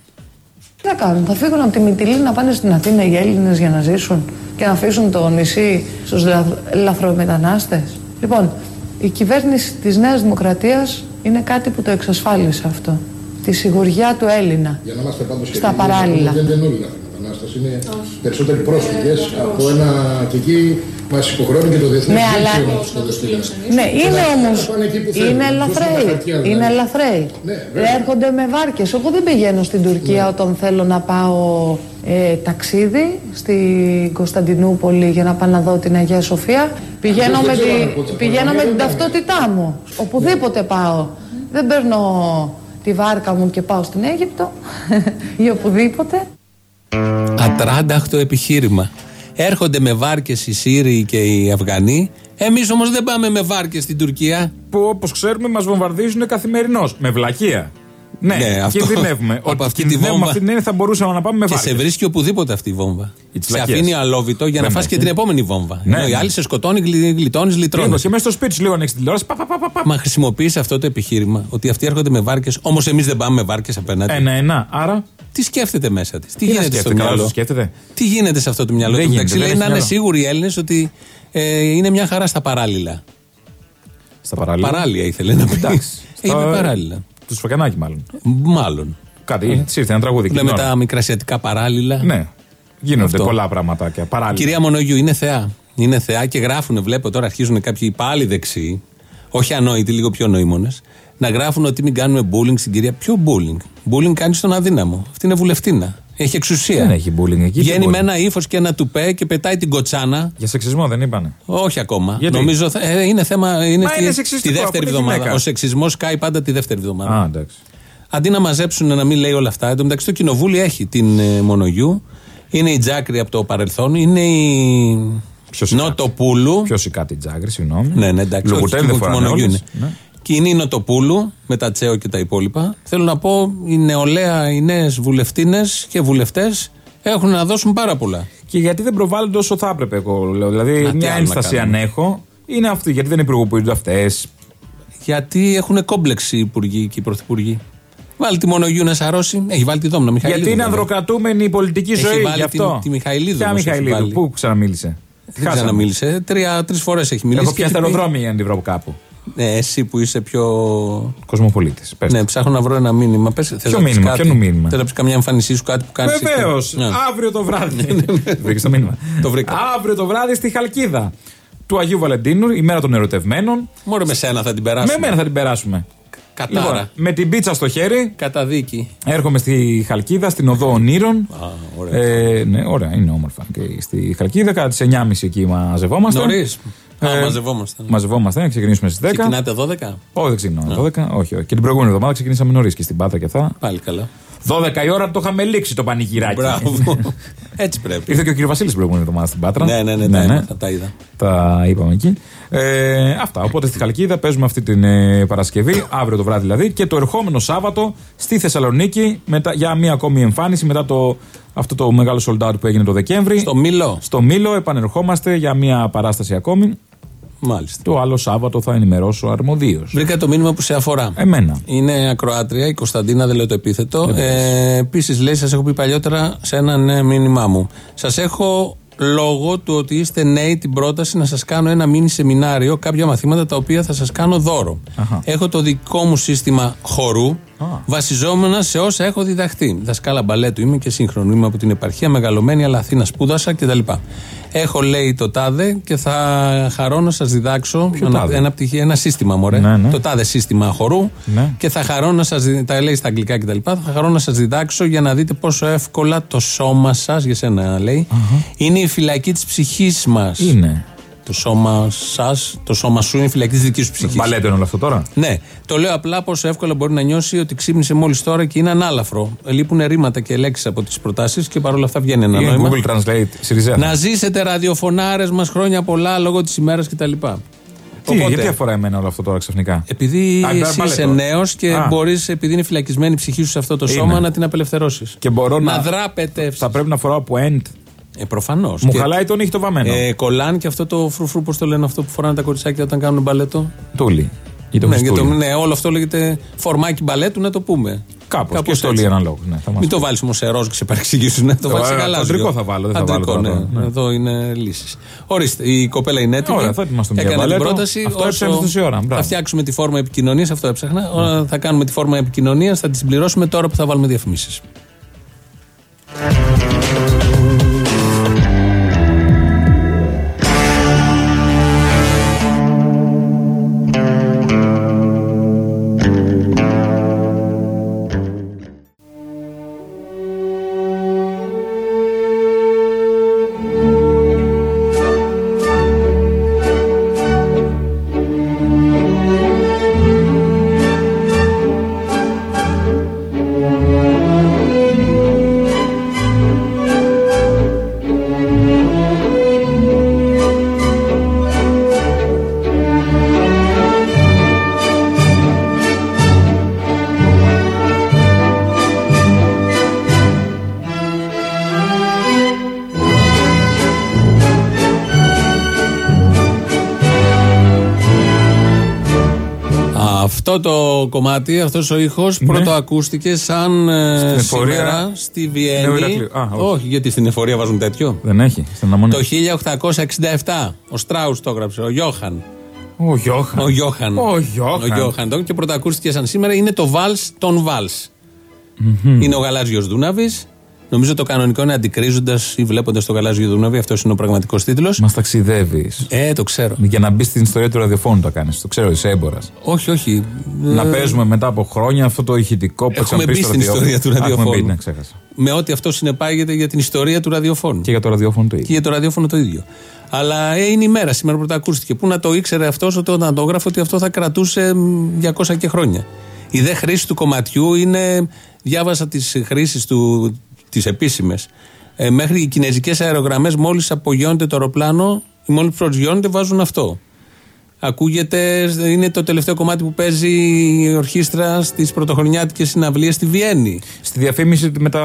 S32: Τι θα κάνουν, θα φύγουν από τη Μυτιλή να πάνε στην Αθήνα οι Έλληνες για να ζήσουν και να αφήσουν το νησί στους λαθρομετανάστες. Λοιπόν, η κυβέρνηση της Νέας Δημοκρατίας είναι κάτι που το εξασφάλισε αυτό. Τη σιγουριά του Έλληνα.
S33: Για να είμαστε πάντως
S32: Στα παράλληλα.
S33: Δεν είναι όλοι λαθρομετανάστες, είναι περισσότεροι πρόσφυγες από ένα και εκεί μας υποχρεώνει και το διεθνές
S32: Ναι, αλλά-
S33: δίκαιο να τους υποδεχτούμε.
S32: Ναι, είναι
S33: να
S32: όμω.
S33: πάνε εκεί που θέλουν,
S32: Είναι
S33: να δώσουν τα
S32: ελαφραίοι.
S33: χαρτιά, δηλαδή.
S32: Είναι ελαφραίοι.
S33: βέβαια.
S32: Έρχονται με βάρκες. Εγώ δεν πηγαίνω στην Τουρκία
S33: Ναι.
S32: όταν θέλω να πάω ε, ταξίδι στην Κωνσταντινούπολη για να πάω να δω την Αγία Σοφία. Πηγαίνω,
S33: δεν
S32: με,
S33: ξέρω
S32: τη,
S33: αν πότε-
S32: πηγαίνω με την
S33: πότε-
S32: ταυτότητά μου. Οπουδήποτε πάω. Δεν παίρνω τη βάρκα μου και πάω στην Αίγυπτο [laughs] ή οπουδήποτε.
S3: Ατράνταχτο επιχείρημα. Έρχονται με βάρκες οι Σύριοι και οι Αφγανοί. Εμείς όμως δεν πάμε με βάρκες στην Τουρκία.
S4: Που όπως ξέρουμε μας βομβαρδίζουν καθημερινώς. Με βλακεία. Ναι,
S3: Ναι, αυτό-
S4: κινδυνεύουμε.
S3: από
S4: Ότι
S3: αυτή τη
S4: κινδυνεύουμε
S3: βόμβα.
S4: αυτή την έννοια θα μπορούσαμε να πάμε με
S3: Και
S4: βάρκες.
S3: σε βρίσκει οπουδήποτε αυτή η βόμβα.
S4: τις
S3: Σε
S4: βλακίες.
S3: αφήνει αλόβητο για να
S4: Δεν
S3: φας και
S4: έχει.
S3: την επόμενη βόμβα.
S4: Ναι,
S3: Ενώ η
S4: ναι.
S3: άλλη σε σκοτώνει, γλιτώνεις, λυτρώνεις.
S4: Λίγο και μέσα στο σπίτι σου λίγο ανοίξει τηλεόραση. Πα, πα, πα, πα, πα.
S3: Μα χρησιμοποίησε αυτό το επιχείρημα ότι αυτοί έρχονται με βάρκες, όμως εμείς δεν πάμε με βάρκες απέναντι.
S4: Ένα-ένα. Άρα.
S3: Τι σκέφτεται μέσα της, τι,
S4: Τι να
S3: γίνεται στο
S4: σκέφτεται, καλά
S3: μυαλό;
S4: σου σκέφτεται.
S3: Τι γίνεται σε αυτό το μυαλό
S4: Δεν
S3: του.
S4: γίνεται,
S3: μεταξύ,
S4: δεν
S3: λέει
S4: έχει
S3: να είναι
S4: μυαλό.
S3: σίγουροι οι Έλληνες ότι ε, είναι μια χαρά στα παράλληλα.
S4: Στα παράλληλα;
S3: Παράλια ήθελε να πει.
S4: Εντάξει.
S3: Ε, Είπε
S4: Στα-
S3: παράλληλα.
S4: Του Σφακιανάκη μάλλον.
S3: Μάλλον.
S4: Κάτι. Τη ήρθε ένα τραγούδι.
S3: Λέμε
S4: εκείνη την ώρα.
S3: τα μικρασιατικά παράλληλα.
S4: Ναι. Γίνονται
S3: Αυτό.
S4: πολλά πραγματάκια. Παράλληλα.
S3: Κυρία Μονογιού, είναι θεά. Είναι θεά και γράφουν, βλέπω τώρα αρχίζουν κάποιοι πάλι δεξιοί, όχι ανόητοι, λίγο πιο νοήμονες, να γράφουν ότι μην κάνουμε bullying στην κυρία. Ποιο bullying. Bullying κάνει στον αδύναμο. Αυτή είναι βουλευτήνα. Έχει εξουσία.
S4: Δεν έχει bullying εκεί.
S3: Βγαίνει
S4: τι
S3: με
S4: bullying.
S3: ένα ύφος και ένα τουπέ και πετάει την κοτσάνα.
S4: Για σεξισμό δεν είπανε.
S3: Όχι ακόμα.
S4: Γιατί;
S3: Νομίζω θα- ε, είναι θέμα. Είναι,
S4: Μα
S3: τη,
S4: είναι
S3: τη
S4: σεξιστικό,
S3: δεύτερη
S4: αφού είναι
S3: εβδομάδα.
S4: γυναίκα.
S3: Ο σεξισμός κάει πάντα τη δεύτερη εβδομάδα.
S4: Α, εντάξει.
S3: Αντί να μαζέψουν να μην λέει όλα αυτά, εν τω μεταξύ το κοινοβούλιο έχει την ε, Μονογιού, είναι η Τζάκρη από το παρελθόν, είναι η Νοτοπούλου.
S4: Ποιος η κάτι τζάγκρι, συγγνώμη.
S3: Ναι, ναι, εντάξει.
S4: Λογουτέν
S3: όχι,
S4: δεν
S3: και
S4: φοράνε
S3: Μονογιού
S4: όλες.
S3: είναι.
S4: Ναι.
S3: Και είναι η Νοτοπούλου με τα Τσέο και τα υπόλοιπα. Θέλω να πω, η νεολαία, οι νέες βουλευτίνες και βουλευτές έχουν να δώσουν πάρα πολλά.
S4: Και γιατί δεν προβάλλονται όσο θα έπρεπε, εγώ λέω. Δηλαδή,
S3: Να, τι
S4: μια
S3: άλλο να
S4: ένσταση αν
S3: κάνουμε.
S4: έχω, είναι αυτή. Γιατί δεν υπουργοποιούνται αυτές;
S3: Γιατί έχουν κόμπλεξη οι υπουργοί και οι πρωθυπουργοί. Βάλει τη Μονογιού να σαρώσει. Έχει βάλει τη Δόμνα Μιχαηλίδου.
S4: Γιατί είναι
S3: βέβαια.
S4: ανδροκρατούμενη η πολιτική
S3: Έχει
S4: ζωή.
S3: βάλει
S4: Γι' αυτό.
S3: τη- τη Μιχαηλίδου
S4: Ποια
S3: όμως έχει
S4: Μιχαηλίδου,
S3: βάλει.
S4: πού ξαναμίλησε;
S3: Δεν ξαναμίλησε. Τρεις φορές έχει μιλήσει.
S4: Έχω πια
S3: και έχει πει-
S4: αεροδρόμια για να τη βρω κάπου.
S3: Ναι, εσύ που είσαι πιο.
S4: Κοσμοπολίτης.
S3: Ναι, ψάχνω να βρω ένα μήνυμα. Πες, θες
S4: Ποιο
S3: να πεις
S4: μήνυμα,
S3: κάτι;
S4: ποιο μήνυμα;
S3: Θέλω να πεις καμιά εμφάνισή σου, κάτι που κάνεις.
S4: Βεβαίως. Αύριο το βράδυ. Βρήκες το μήνυμα.
S3: Το βρήκα.
S4: Αύριο το βράδυ στη Χαλκίδα του Αγίου Βαλεντίνου, η μέρα των ερωτευμένων.
S3: Μόνο με σένα θα την περάσουμε.
S4: Με μένα θα την περάσουμε.
S3: Κατάρα.
S4: Λοιπόν, με την πίτσα στο χέρι.
S3: Καταδίκη.
S4: Έρχομαι στη Χαλκίδα, στην οδό Ονείρων.
S3: ωραία.
S4: Ε, ναι, ωραία, είναι όμορφα. Και στη Χαλκίδα, κατά τις 9.30 εκεί μαζευόμαστε.
S3: Νωρίς.
S4: Ε,
S3: Α, μαζευόμαστε.
S4: Μαζευόμαστε, να ξεκινήσουμε στις 10.
S3: Ξεκινάτε 12.
S4: Όχι, δεν ξεκινάμε 12. Όχι, όχι. Και την προηγούμενη εβδομάδα ξεκινήσαμε νωρίς και στην Πάτρα και αυτά.
S3: Πάλι καλά.
S4: 12 η ώρα το είχαμε λήξει το πανηγυράκι.
S3: Μπράβο. Έτσι πρέπει.
S4: Ήρθε και ο κύριος Βασίλης την προηγούμενη εβδομάδα στην Πάτρα.
S3: Ναι, ναι, ναι, τα έμαθα, τα είδα.
S4: Τα είπαμε εκεί. Ε, αυτά. Οπότε στη Χαλκίδα παίζουμε αυτή την ε, Παρασκευή, αύριο το βράδυ δηλαδή, και το ερχόμενο Σάββατο στη Θεσσαλονίκη μετά, για μία ακόμη εμφάνιση μετά το, αυτό το μεγάλο sold out που έγινε το Δεκέμβρη.
S3: Στο Μήλο.
S4: Στο Μήλο επανερχόμαστε για μία παράσταση ακόμη.
S3: Μάλιστα.
S4: Το άλλο Σάββατο θα ενημερώσω αρμοδίως.
S3: Βρήκα το μήνυμα που σε αφορά.
S4: Εμένα.
S3: Είναι ακροάτρια, η Κωνσταντίνα, δεν λέω το επίθετο. Ε, Επίσης, λέει, σας έχω πει παλιότερα σε ένα ναι, μήνυμά μου. Σας έχω λόγω του ότι είστε νέοι την πρόταση να σας κάνω ένα μίνι σεμινάριο, κάποια μαθήματα τα οποία θα σας κάνω δώρο.
S4: Αχα.
S3: Έχω το δικό μου σύστημα χορού, βασιζόμενα σε όσα έχω διδαχθεί. Δασκάλα μπαλέτου είμαι και σύγχρονο. Είμαι από την επαρχία, μεγαλωμένη, αλλά Αθήνα σπούδασα κτλ. Έχω λέει το τάδε και θα χαρώ να σας διδάξω
S4: Ποιο
S3: ένα,
S4: τάδε;
S3: ένα, πτυχίο, ένα σύστημα, μωρέ.
S4: Ναι, ναι.
S3: Το τάδε σύστημα χορού.
S4: Ναι.
S3: Και θα χαρώ να σας. Τα λέει στα αγγλικά κτλ. Θα χαρώ να σας διδάξω για να δείτε πόσο εύκολα το σώμα σας, για σένα λέει, είναι η φυλακή της ψυχής μας.
S4: Είναι.
S3: Το σώμα σας, το σώμα σου είναι η φυλακή της δικής σου ψυχής.
S4: Μπαλέτο είναι όλο αυτό τώρα;
S3: Ναι. Το λέω απλά πόσο εύκολα μπορεί να νιώσει ότι ξύπνησε μόλις τώρα και είναι ανάλαφρο. Λείπουν ρήματα και λέξεις από τις προτάσεις και παρόλα αυτά βγαίνει ένα
S4: Είναι
S3: νόημα.
S4: Google Translate, Σιριζέα.
S3: Να ζήσετε ραδιοφωνάρες μας χρόνια πολλά λόγω της ημέρας κτλ.
S4: Τι, γιατί αφορά εμένα όλο αυτό τώρα ξαφνικά;
S3: Επειδή
S4: Α,
S3: εσύ
S4: μπαλέτο.
S3: είσαι νέος και
S4: Α.
S3: μπορείς, επειδή είναι φυλακισμένη η ψυχή σου σε αυτό το
S4: Είναι.
S3: σώμα, να την απελευθερώσεις.
S4: Και μπορώ να.
S3: Να δράπετε.
S4: Θα πρέπει να φοράω από end.
S3: Ε, προφανώς.
S4: Μου χαλάει τον ήχη το βαμμένο.
S3: Ε, κολάν και αυτό το φρουφρού, πώς το λένε αυτό που φοράνε τα κοριτσάκια όταν κάνουν μπαλέτο;
S4: Τούλι. Ή το
S3: ναι, για το,
S4: φουστούλι.
S3: ναι, όλο αυτό λέγεται φορμάκι μπαλέτου, να το πούμε.
S4: Κάπως,
S3: Κάπως
S4: και στολή
S3: έτσι.
S4: αναλόγως, ναι, θα μας
S3: Μην το βάλεις όμως σε ροζ και σε παρεξηγήσουν. Ναι, το
S4: Ε,
S3: βάλεις σε
S4: ε,
S3: γαλάζιο.
S4: αντρικό θα βάλω, δεν θα
S3: Αντρικό,
S4: βάλω τώρα,
S3: ναι.
S4: ναι.
S3: Εδώ είναι λύσεις. Ορίστε, η κοπέλα είναι έτοιμη.
S4: Ωραία, θα ετοιμαστούμε για
S3: Έκανε την
S4: μπαλέτο.
S3: πρόταση.
S4: Αυτό
S3: όσο
S4: έψαχνες τόση ώρα, μπράβο.
S3: Θα φτιάξουμε τη φόρμα επικοινωνίας, αυτό έψαχνα. Όλα Θα κάνουμε τη φόρμα επικοινωνίας, θα τη συμπληρώσουμε τώρα που θα βάλουμε διαφημίσεις. Κομμάτι, αυτός ο ήχος πρώτο ακούστηκε σαν ε,
S4: Ναι. Στην εφορία
S3: σήμερα στη
S4: Νέου
S3: Βιέννη.
S4: Ηρακλείου. Α, όχι.
S3: όχι, γιατί στην εφορία βάζουν τέτοιο.
S4: Δεν έχει, στην αναμονή.
S3: Το 1867. Ο Στράους το έγραψε, ο Γιώχαν.
S4: Ο Γιώχαν.
S3: Ο Γιώχαν.
S4: Ο Γιώχαν.
S3: Ο Γιώχαν. Το- Και πρωτοακούστηκε σαν σήμερα είναι το Βάλς των Βάλς. Είναι ο γαλάζιος Δούναβης. Νομίζω το κανονικό είναι αντικρίζοντας ή βλέποντας το γαλάζιο Δούναβη. Αυτός είναι ο πραγματικός τίτλος.
S4: Μας ταξιδεύεις.
S3: Ε, το ξέρω.
S4: Για να μπεις στην ιστορία του ραδιοφώνου το κάνεις. Το ξέρω, είσαι έμπορας.
S3: Όχι, όχι.
S4: Να
S3: Ε,
S4: παίζουμε μετά από χρόνια αυτό το ηχητικό που
S3: Έχουμε
S4: είχαμε πει
S3: μπει
S4: στο
S3: στην
S4: ραδιόφωνο.
S3: ιστορία του
S4: Α, έχουμε
S3: ραδιοφώνου.
S4: μπει, ναι, ξέχασα.
S3: Με ό,τι αυτό συνεπάγεται για την ιστορία του ραδιοφώνου.
S4: Και για το ραδιόφωνο το ίδιο.
S3: Και για το ραδιόφωνο το ίδιο. Αλλά ε, είναι η μέρα σήμερα που τα ακούστηκε. Πού να το ήξερε αυτός όταν το έγραφε ότι αυτό θα κρατούσε μ, 200 και χρόνια. Η δε χρήση του κομματιού είναι. Διάβασα τις χρήσεις του, τις επίσημες. Ε, μέχρι οι κινέζικες αερογραμμές, μόλις απογειώνεται το αεροπλάνο, μόλις προσγειώνεται, βάζουν αυτό. Ακούγεται, είναι το τελευταίο κομμάτι που παίζει η ορχήστρα στις πρωτοχρονιάτικες συναυλίες στη Βιέννη.
S4: Στη διαφήμιση με, τα...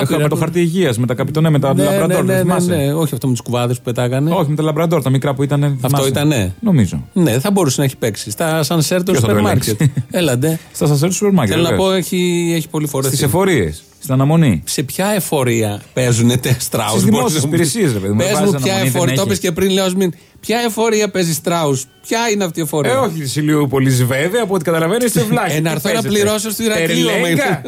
S3: Άπειρα
S4: με το
S3: που-
S4: χαρτί υγείας, με τα καπιτονέ, με τα
S3: Ναι,
S4: λαμπραντόρ.
S3: ναι,
S4: δεν
S3: ναι, ναι,
S4: θυμάσαι;
S3: ναι. Όχι αυτό με τι κουβάδες που πετάγανε.
S4: Όχι, με τα λαμπραντόρ, τα μικρά που ήταν.
S3: Αυτό
S4: θυμάσαι;
S3: ήτανε.
S4: Νομίζω.
S3: Ναι, θα μπορούσε να έχει παίξει. Στα σανσέρ των
S4: Ποιος θα το
S3: σούπερ μάρκετ.
S4: ελέγξει;
S3: Έλαντε.
S4: Στα σασέρ του σούπερ μάρκετ.
S3: Θέλω να
S4: βεβαίως.
S3: πω, έχει, έχει πολύ φορές.
S4: Στις εφορίες, στην αναμονή.
S3: Σε ποια εφορία παίζουν Στράους;
S4: Στις δημόσιες υπηρεσίες, ρε παιδί μου.
S3: Πε
S4: Βάζεις
S3: μου
S4: αναμονή,
S3: ποια
S4: δεν
S3: εφορία. Το
S4: έχεις.
S3: είπες και πριν, λέω μην. Ποια εφορία παίζει Στράους; Ποια είναι αυτή η εφορία;
S4: Ε, όχι τη Ηλιούπολη, βέβαια, από ό,τι καταλαβαίνω είστε βλάχοι.
S3: Ε, να
S4: Τι
S3: έρθω να
S4: παίζετε;
S3: πληρώσω στο Ηρακλείο.
S4: Τερλέγκα.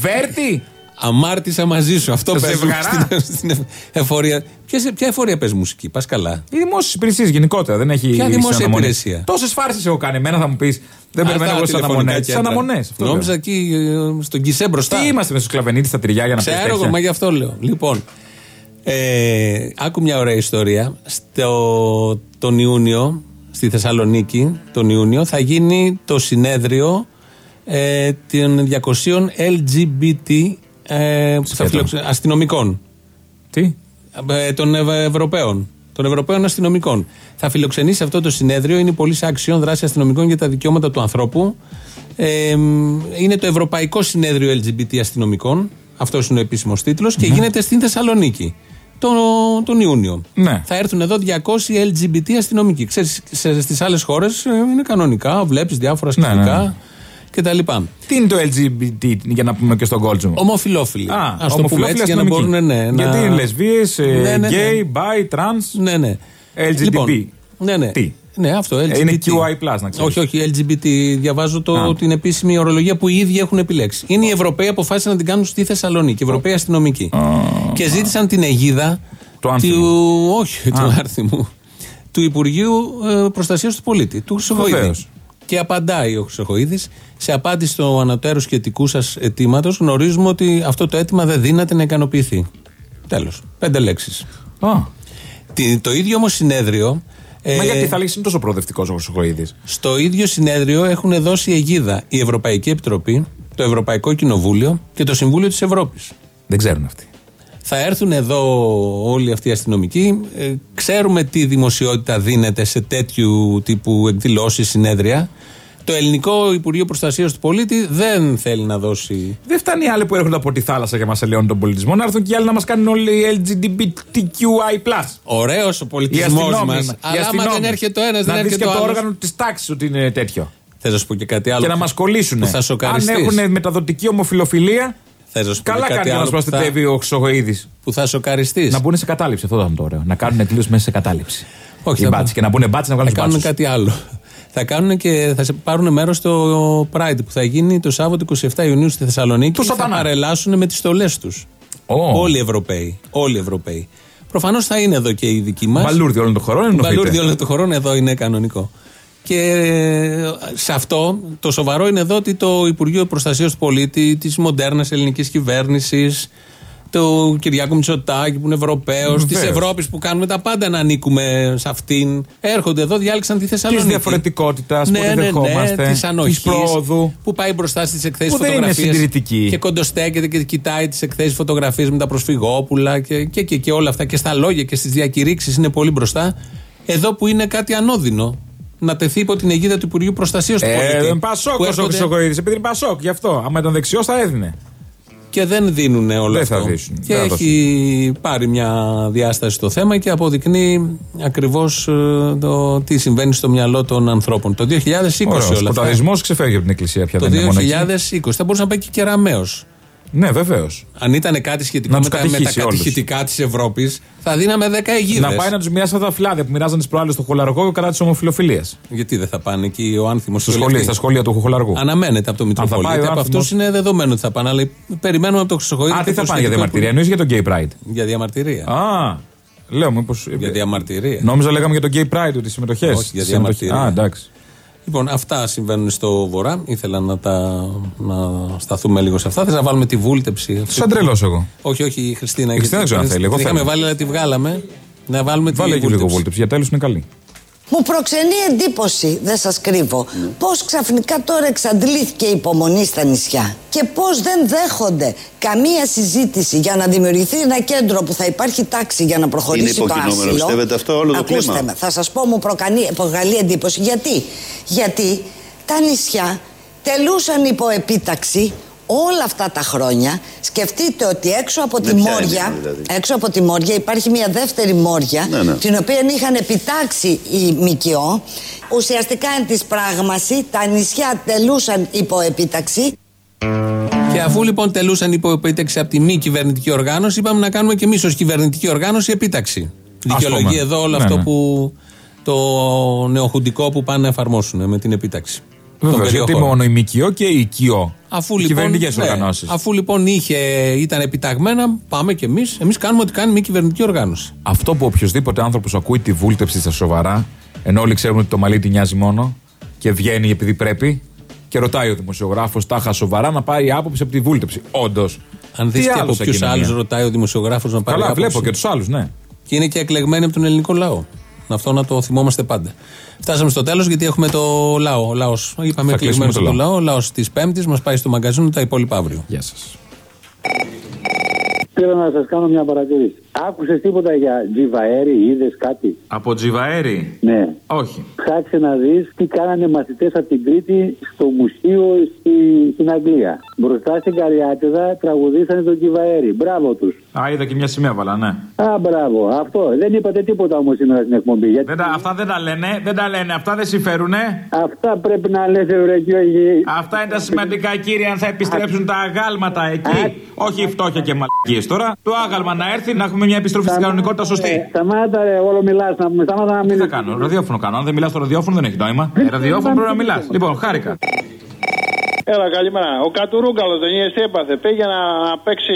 S4: Βέρτι.
S3: Αμάρτησα μαζί σου. Αυτό
S4: Το
S3: παίζουν
S4: ζευγαρά. [laughs]
S3: στην, στην εφορία. Ποια, ποια εφορία παίζει μουσική, πας καλά.
S4: Οι δημόσιες υπηρεσίες γενικότερα δεν έχει.
S3: Ποια
S4: στην
S3: δημόσια
S4: αναμονή.
S3: υπηρεσία;
S4: Τόσες φάρσει έχω κάνει. Εμένα θα μου πεις. Δεν
S3: Α,
S4: περιμένω
S3: τα
S4: εγώ στις
S3: τηλεφωνικά
S4: αναμονές. Τι
S3: κέντρα.
S4: αναμονές.
S3: Νόμιζα εκεί ε, στον Κισέ μπροστά.
S4: Τι είμαστε με στους κλαβενίτες στα τυριά για να πεις.
S3: Ξέρω εγώ, μα γι' αυτό λέω. Λοιπόν, ε, άκου μια ωραία ιστορία. Στο, τον Ιούνιο, στη Θεσσαλονίκη, τον Ιούνιο, θα γίνει το συνέδριο ε, των 200 LGBT Ε, που θα φιλοξε- αστυνομικών.
S4: Τι;
S3: Ε, των Ευ- Ευρωπαίων. Των Ευρωπαίων αστυνομικών. Θα φιλοξενήσει αυτό το συνέδριο. Είναι πολύ άξιον δράση αστυνομικών για τα δικαιώματα του ανθρώπου. Ε, μ, είναι το Ευρωπαϊκό Συνέδριο LGBT Αστυνομικών. Αυτός είναι ο επίσημος τίτλος. Και γίνεται στην Θεσσαλονίκη τον, τον Ιούνιο.
S4: Ναι.
S3: Θα έρθουν εδώ 200 LGBT αστυνομικοί. Ξέρεις, στις άλλες χώρες είναι κανονικά. Βλέπεις διάφορα
S4: Ναι,
S3: σκηνικά
S4: ναι.
S3: Κτλ.
S4: Τι είναι το LGBT, για να πούμε και στον κόλτσο.
S3: Ομοφυλόφιλοι.
S4: Α,
S3: Ας το πούμε έτσι για να
S4: αστυνομικοί.
S3: μπορούν ναι, να-
S4: Γιατί είναι λεσβίες,
S3: Ναι, ναι, ναι.
S4: γκέι, bi, τρανς,
S3: Ναι, ναι.
S4: LGBT.
S3: Λοιπόν, ναι, ναι.
S4: Τι;
S3: Ναι, αυτό. LGBT.
S4: Ε, Είναι QI, να ξέρεις.
S3: Όχι, όχι, LGBT. Διαβάζω το,
S4: Α.
S3: την επίσημη ορολογία που οι ίδιοι έχουν επιλέξει. Είναι οι Ευρωπαίοι αποφάσισαν να την κάνουν στη Θεσσαλονίκη. Ευρωπαίοι αστυνομικοί. Και ζήτησαν την αιγίδα
S4: Το άνθιμο.
S3: του. Όχι, του
S4: Α.
S3: άρθιμου. Του Υπουργείου ε, Προστασίας του Πολίτη, του Χρυσοχοίδη.
S4: Βεβαίως.
S3: Και απαντάει ο Χρυσοχοίδης, σε απάντηση στο ανωτέρου σχετικού σας αιτήματος, γνωρίζουμε ότι αυτό το αίτημα δεν δύναται να ικανοποιηθεί. Τέλος. Πέντε λέξεις. Το ίδιο όμως συνέδριο.
S4: Μα
S3: ε,
S4: γιατί θα λέγεις είναι τόσο προοδευτικός ο Χρυσοχοίδης;
S3: στο ίδιο συνέδριο έχουν δώσει αιγίδα η Ευρωπαϊκή Επιτροπή, το Ευρωπαϊκό Κοινοβούλιο και το Συμβούλιο της Ευρώπης.
S4: Δεν ξέρουν αυτοί.
S3: Θα έρθουν εδώ όλοι αυτοί οι αστυνομικοί. Ε, ξέρουμε τι δημοσιότητα δίνεται σε τέτοιου τύπου εκδηλώσεις, συνέδρια. Το Ελληνικό Υπουργείο Προστασίας του Πολίτη δεν θέλει να δώσει.
S4: Δεν φτάνει οι άλλοι που έρχονται από τη θάλασσα και μας ελαιώνουν τον πολιτισμό, να έρθουν και οι άλλοι να μας κάνουν όλοι LGBTQI.
S3: Ωραίος ο
S4: Οι
S3: πολιτισμός
S4: αστυνόμοι.
S3: μας.
S4: οι
S3: Αλλά άμα
S4: αστυνόμοι.
S3: δεν έρχεται ο ένας, δεν
S4: Να δει
S3: έρχεται
S4: και
S3: ο
S4: το
S3: άλλος.
S4: όργανο της τάξης ότι είναι τέτοιο.
S3: Θες να σου πω και κάτι άλλο.
S4: Και να μας κολλήσουν.
S3: Που θα
S4: Αν
S3: σοκαριστείς.
S4: έχουν μεταδοτική ομοφιλοφιλία,
S3: Θες να σου πω
S4: καλά
S3: και κάτι
S4: κάνει να
S3: άλλο
S4: μα
S3: που θα-
S4: προστατεύει ο Χρυσοχοίδη.
S3: Που θα σοκαριστείς.
S4: Να μπουν σε κατάληψη, αυτό θα ήταν το ωραίο. Να κάνουν εκδήλωση μέσα σε κατάληψη.
S3: Όχι,
S4: Οι
S3: θα-
S4: μπάτσοι. Και να μπουν μπάτσοι να βγάλουν
S3: θα
S4: τους
S3: κάνουν κάτι άλλο. [laughs] Θα κάνουν και θα σε πάρουν μέρος στο Pride που θα γίνει το Σάββατο 27 Ιουνίου στη Θεσσαλονίκη.
S4: Του
S3: και θα
S4: σατανά.
S3: παρελάσουν με τις στολές τους. Όλοι οι Ευρωπαίοι. Όλοι οι Ευρωπαίοι. Προφανώς θα είναι εδώ και οι δικοί μας.
S4: Μπαλούρδι όλων των χωρών εννοείται.
S3: Μπαλούρδι όλων των χωρών εδώ είναι κανονικό. Και ε, σε αυτό το σοβαρό είναι εδώ ότι το Υπουργείο Προστασίας του Πολίτη της μοντέρνας ελληνικής κυβέρνησης, του Κυριάκου Μητσοτάκη που είναι Ευρωπαίος, της
S4: Βεβαίως.
S3: Ευρώπης που κάνουμε τα πάντα να ανήκουμε σε αυτήν, έρχονται εδώ, διάλεξαν τη
S4: Της
S3: Θεσσαλονίκη.
S4: διαφορετικότητας που
S3: Ναι,
S4: τη
S3: ναι, ναι,
S4: δεχόμαστε.
S3: της ανοχής.
S4: πρόοδου.
S3: Που πάει μπροστά στις εκθέσεις
S4: Που δεν είναι
S3: φωτογραφίες.
S4: συντηρητική.
S3: Και κοντοστέκεται και κοιτάει τις εκθέσεις φωτογραφίες με τα προσφυγόπουλα και, και, και, και όλα αυτά. Και στα λόγια και στις διακηρύξεις είναι πολύ μπροστά. Εδώ που είναι κάτι ανώδυνο. Να τεθεί υπό την αιγίδα του Υπουργείου Προστασίας του Πολίτη.
S4: Ε, Πασόκ
S3: που
S4: ο
S3: έρχονται
S4: Χρυσοχοίδη. Επειδή είναι Πασόκ, γι' αυτό. Άμα ήταν δεξιός, θα έδινε.
S3: Και δεν δίνουν όλο
S4: Δεν
S3: αυτό.
S4: θα δείσουν.
S3: Και
S4: Δεν θα
S3: έχει πάρει μια διάσταση στο θέμα και αποδεικνύει ακριβώς το τι συμβαίνει στο μυαλό των ανθρώπων. Το 2020 όλα
S4: Ο
S3: αυτά.
S4: σκοταδισμό ξεφεύγει από την εκκλησία πια.
S3: Το
S4: δεν είναι μόνο εκεί.
S3: 2020 θα μπορούσε να πάει και κεραμαίο.
S4: Ναι, βεβαίως.
S3: Αν ήταν κάτι σχετικό
S4: Να
S3: με
S4: τους
S3: τα, με τα
S4: κατηχήσει όλους.
S3: κατηχητικά της Ευρώπης, θα δίναμε 10 αιγίδε.
S4: Να πάει να τους μοιράσει αυτά τα φυλάδια που μοιράζαν τι προάλλες στο χολαργό κατά της ομοφιλοφιλίας.
S3: Γιατί δεν θα πάνε εκεί ο άνθιμος
S4: Στο σχολείο, στα σχολεία του χολαργού.
S3: Αναμένεται από το
S4: Αν θα πάει
S3: Μητροπολίτη.
S4: ο
S3: Από
S4: άνθιμος-
S3: αυτού είναι δεδομένο ότι θα πάνε. Αλλά περιμένουμε από το Χρυσοχοίδη.
S4: Α,
S3: και
S4: τι θα
S3: το
S4: πάνε για
S3: σχετικό
S4: διαμαρτυρία, εννοείς για τον Gay Pride;
S3: που- Για διαμαρτυρία.
S4: Α, λέω μήπω.
S3: Για διαμαρτυρία.
S4: Νόμιζα λέγαμε για τον Gay Pride ότι συμμετοχέ.
S3: Όχι, για διαμαρτυρία.
S4: Α, εντάξει.
S3: Λοιπόν, αυτά συμβαίνουν στο Βορρά. Ήθελα να, τα, να σταθούμε λίγο σε αυτά. Θες να βάλουμε τη βούλτεψη.
S4: Σαν τρελός εγώ.
S3: Όχι, όχι, η Χριστίνα.
S4: Η Χριστίνα δεν ξέρω αν θέλει, εγώ
S3: Την είχαμε
S4: θέλω.
S3: βάλει, αλλά τη βγάλαμε. Να βάλουμε
S4: Βάλε
S3: τη
S4: και λίγο
S3: βούλτεψη.
S4: βόλτεψη. Για τέλο είναι καλή.
S34: Μου προξενεί εντύπωση, δεν σας κρύβω, πώς ξαφνικά τώρα εξαντλήθηκε η υπομονή στα νησιά και πώς δεν δέχονται καμία συζήτηση για να δημιουργηθεί ένα κέντρο που θα υπάρχει τάξη για να προχωρήσει
S35: Είναι
S34: το
S35: υποκινούμενο,
S34: άσυλο.
S35: πιστεύετε αυτό, όλο το
S34: Ακούστε
S35: κλίμα;
S34: με, θα σας πω μου προκανεί, προκαλεί εντύπωση. Γιατί, γιατί τα νησιά τελούσαν υπό επίταξη όλα αυτά τα χρόνια σκεφτείτε ότι έξω από τη
S35: Με ποια
S34: Μόρια
S35: έννοια, δηλαδή;
S34: έξω από τη Μόρια υπάρχει μια δεύτερη Μόρια
S35: Ναι, ναι.
S34: την οποία είχαν επιτάξει οι ΜΚΟ ουσιαστικά εν της πράγμαση τα νησιά τελούσαν υπό επίταξη
S3: Και αφού λοιπόν τελούσαν υπό επίταξη από τη μη κυβερνητική οργάνωση, είπαμε να κάνουμε και εμείς ως κυβερνητική οργάνωση επίταξη. Δικαιολογεί
S4: πούμε.
S3: εδώ όλο
S4: Ναι,
S3: αυτό
S4: ναι.
S3: που. το νεοχουντικό που πάνε να εφαρμόσουν με την επίταξη. Των
S4: Βεβαίω. Γιατί
S3: περιοχών.
S4: μόνο η ΜΚΟ και η ΚΙΟ.
S3: Αφού
S4: Οι
S3: λοιπόν,
S4: κυβερνητικές
S3: ναι,
S4: οργανώσεις.
S3: αφού λοιπόν είχε, ήταν επιταγμένα, πάμε κι εμείς. Εμείς κάνουμε ό,τι κάνει μη κυβερνητική οργάνωση.
S4: Αυτό που οποιοδήποτε άνθρωπος ακούει τη βούλτεψη στα σοβαρά, ενώ όλοι ξέρουν ότι το μαλλί τη νοιάζει μόνο και βγαίνει επειδή πρέπει, και ρωτάει ο δημοσιογράφος τάχα σοβαρά να πάρει άποψη από τη βούλτεψη. Όντως.
S3: Αν δεις και από ποιους άλλους ρωτάει ο δημοσιογράφος να πάρει
S4: Καλά,
S3: άποψη.
S4: βλέπω και τους άλλους, ναι.
S3: Και είναι και εκλεγμένοι από τον ελληνικό λαό. Αυτό να το θυμόμαστε πάντα. Φτάσαμε στο τέλος γιατί έχουμε το λαό. Ο λαός, είπαμε
S4: Θα
S3: εκλεγμένο
S4: κλείσουμε
S3: από
S4: το
S3: το λαό. Ο λαός της Πέμπτης μας πάει στο μαγκαζίνο τα υπόλοιπα αύριο.
S4: Γεια σας.
S35: Θέλω να σας κάνω μια παρατήρηση. Άκουσες τίποτα για τζιβαέρι, είδες κάτι;
S4: Από Τζιβαέρι.
S35: Ναι.
S4: Όχι.
S35: Ψάξε να δεις τι κάνανε μαθητές από την Κρήτη στο μουσείο στη, στην Αγγλία. Μπροστά στην Καριάτιδα τραγουδήσανε τον τζιβαέρι. Μπράβο τους.
S4: Α, είδα και μια σημαία βάλα, ναι.
S35: Α, μπράβο. Αυτό. Δεν είπατε τίποτα όμως σήμερα στην εκπομπή. Γιατί...
S4: Δεν τα- αυτά δεν τα λένε, δεν τα λένε, αυτά δεν συμφέρουνε.
S35: Αυτά πρέπει να λες, Ευρωπαϊκή.
S4: Αυτά είναι τα σημαντικά, κύριε, αν θα επιστρέψουν τα αγάλματα εκεί. Όχι η φτώχεια και μαλακίες τώρα. Το άγαλμα να έρθει να έχουμε μια επιστροφή στην κανονικότητα σωστή.
S35: Σταμάτα, ρε, όλο μιλάς. Να πούμε, σταμάτα να
S4: Τι
S35: μην.
S4: θα κάνω, ραδιόφωνο κάνω. Αν δεν μιλάς στο ραδιόφωνο δεν έχει νόημα. Ε, ραδιόφωνο πρέπει να μιλάς. Λοιπόν, χάρηκα.
S36: Έλα, καλημέρα. Ο Κατουρούγκαλο δεν είναι τι έπαθε. Πήγε να, να παίξει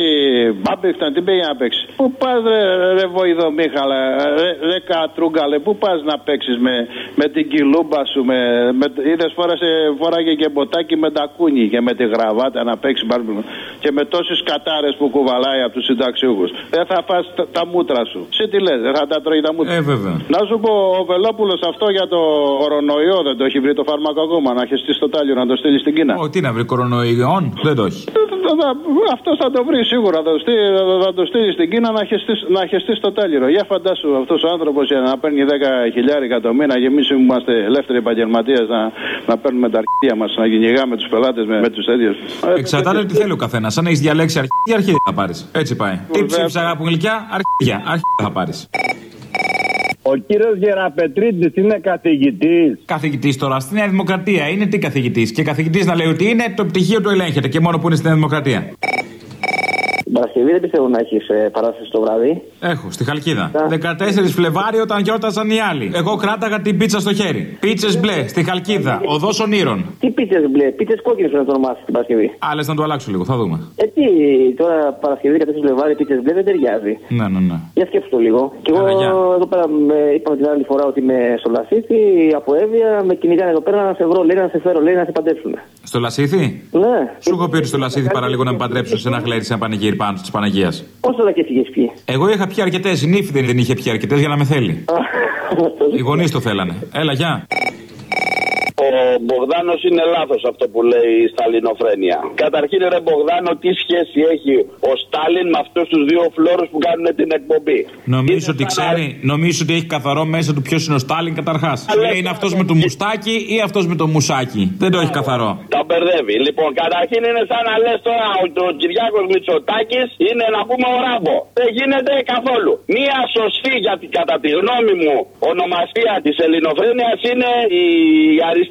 S36: μπάμπιχταν, τι πήγε να παίξει; Πού πας, ρε, ρε βοηδό Μίχαλα, ρε, ρε Κατρούγκαλε, πού πας να παίξεις με, με την κιλούμπα σου. Με, με, Είδες φόρασε, φόραγε και μποτάκι με τα κούνι και με τη γραβάτα να παίξει μπάμπιχταν. Και με τόσες κατάρες που κουβαλάει από τους συνταξιούχους. Δεν θα φας τα, τα μούτρα σου. Σε τι λες, δεν θα τα τρώει τα μούτρα.
S4: Ε, βέβαια.
S36: Να σου πω, ο Βελόπουλος αυτό για το ρονοϊό δεν το έχει βρει το φάρμακο ακόμα. Να χεστεί στο τάλιο να το στείλεις στην Κίνα.
S4: Ω, τι να βρει κορονοϊόν, δεν το έχει.
S36: Αυτό θα το βρει σίγουρα. Θα το στείλει, θα το στείλει στην Κίνα να χεστεί, να χεστεί στο τέλειρο. Για φαντάσου αυτός ο άνθρωπος για να παίρνει 10 χιλιάρικα το μήνα και εμείς είμαστε ελεύθεροι επαγγελματίες να, να παίρνουμε τα αρχεία μας, να κυνηγάμε τους πελάτες με, με τους τέτοιους.
S4: Εξαρτάται τι θέλει ο καθένας. Αν έχεις διαλέξει αρχίδια, αρχίδια θα πάρεις. Έτσι πάει. Τι ψήφισα αγάπη γλυκιά, αρχίδια. Αρχίδια θα πάρεις.
S35: Ο κύριος Γεραπετρίτη είναι καθηγητής.
S4: Καθηγητής τώρα στη Νέα Δημοκρατία είναι τι καθηγητής; Και καθηγητής να λέει ότι είναι το πτυχίο του ελέγχεται και μόνο που είναι στη Νέα Δημοκρατία.
S37: Παρασκευή δεν πιστεύω να έχεις παράσταση το βράδυ.
S4: Έχω, στη Χαλκίδα. 14 Φλεβάρι όταν γιόρταζαν οι άλλοι. Εγώ κράταγα την πίτσα στο χέρι. Πίτσες μπλε, στη Χαλκίδα. Οδό Ονείρων.
S37: Τι πίτσες μπλε, πίτσες κόκκινες πρέπει να το ονομάσεις την Παρασκευή.
S4: Άλλες να το αλλάξω λίγο, θα δούμε.
S37: Ε, τι, τώρα Παρασκευή 14 Φλεβάρι, πίτσες μπλε δεν ταιριάζει.
S4: Ναι, ναι, ναι.
S37: Για σκέψου το λίγο. Και εγώ εδώ πέρα με, είπαμε την άλλη φορά ότι είμαι στο Λασίθι, από Εύβοια, με κυνηγάνε εδώ πέρα να σε βρω, λέει να σε φέρω, λέει να σε παντρέψουν.
S4: Στο Λασίθι;
S37: Ναι.
S4: Σου έχω πει ότι στο Λασίθι παραλίγο να με παντρέψω σε ένα γλέρι, σε ένα πανηγύρι πάνω της Παναγίας.
S37: Πόσο θα και έφυγε πιει.
S4: Εγώ είχα πιει αρκετές. Η νύφη δεν, δεν είχε πιει αρκετές για να με θέλει. [laughs] Οι γονείς το θέλανε. Έλα, γεια.
S38: Ο Μπογδάνος είναι λάθος αυτό που λέει η Σταλινοφρένεια. Καταρχήν, ρε Μπογδάνο, τι σχέση έχει ο Στάλιν με αυτούς τους δύο φλόρους που κάνουν την εκπομπή;
S4: Νομίζω ότι ξέρει, νομίζω ότι έχει καθαρό μέσα του ποιος είναι ο Στάλιν καταρχάς. Λέει είναι αυτός με το μουστάκι ή αυτός με το μουσάκι. Δεν το έχει καθαρό.
S38: Τα μπερδεύει. Λοιπόν, καταρχήν είναι σαν να λες τώρα ότι ο Κυριάκος Μητσοτάκης είναι να πούμε ο Ράμπο. Δεν γίνεται καθόλου. Μία σωστή, γιατί κατά τη γνώμη μου, ονομασία της ελληνοφρένειας είναι η αριστερή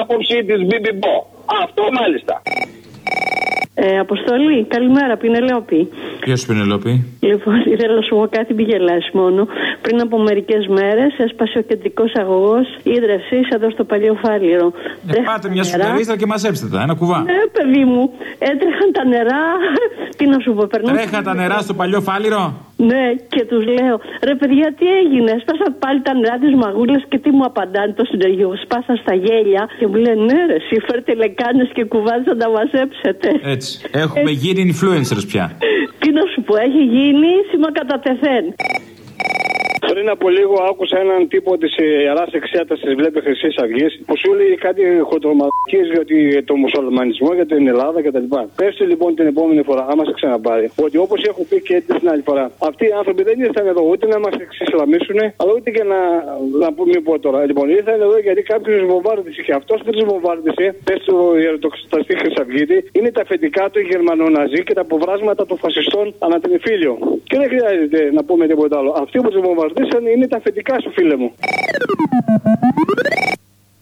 S38: άποψη της Μπιμπιμπό. Αυτό μάλιστα.
S39: Ε, Αποστολή, καλημέρα, Πινελόπη.
S4: Ποιο Πινελόπη.
S39: Λοιπόν, ήθελα να σου πω κάτι, μην γελάς μόνο. Πριν από μερικές μέρες έσπασε ο κεντρικός αγωγός ίδρυυση εδώ στο παλιό φάληρο.
S4: Ε, πάτε μια σουκαρίστρα και μαζέψτε τα. Ένα κουβά.
S39: Ναι, παιδί μου, έτρεχαν τα νερά. [laughs] Τι να σου πω, περνάω.
S4: Τρέχα τα νερά στο παλιό φάληρο;
S39: Ναι, και τους λέω, ρε παιδιά, τι έγινε. Έσπασαν πάλι τα νερά της μαγούλας και τι μου απαντάνε το συνταγείο. Σπάσαν στα γέλια και μου λένε, ναι, ρε, εσύ φέρτε λεκάνε και κουβάδε να τα μαζέψετε.
S4: Έτσι. Έχουμε γίνει influencers πια.
S39: Τι να σου πω, έχει γίνει σήμα κατά τεθέν.
S36: Πριν από λίγο άκουσα έναν τύπο της Ιεράς Εξέτασης τη Βλέπει Χρυσή Αυγή που σου λέει κάτι χοντρομακίε για ότι- το μουσουλμανισμό, για την Ελλάδα κτλ. Πέστε λοιπόν την επόμενη φορά, άμα σε ξαναπάρει, ότι όπως έχω πει και την άλλη φορά, αυτοί οι άνθρωποι δεν ήρθαν εδώ ούτε να μας εξισλαμίσουν, αλλά ούτε και να, να πούμε πω τώρα. Λοιπόν, ήρθαν εδώ γιατί κάποιος του βομβάρδισες και αυτός που τους βομβάρδισες, πες του ιεροτοξισταστή Χρυσαυγήτη, είναι τα αφεντικά του Γερμανοναζί και τα αποβράσματα των φασιστών ανά την Εφήλιο. Και δεν χρειάζεται να πούμε τίποτα άλλο. Αυτοί που τους είναι τα αφεντικά σου, φίλε μου.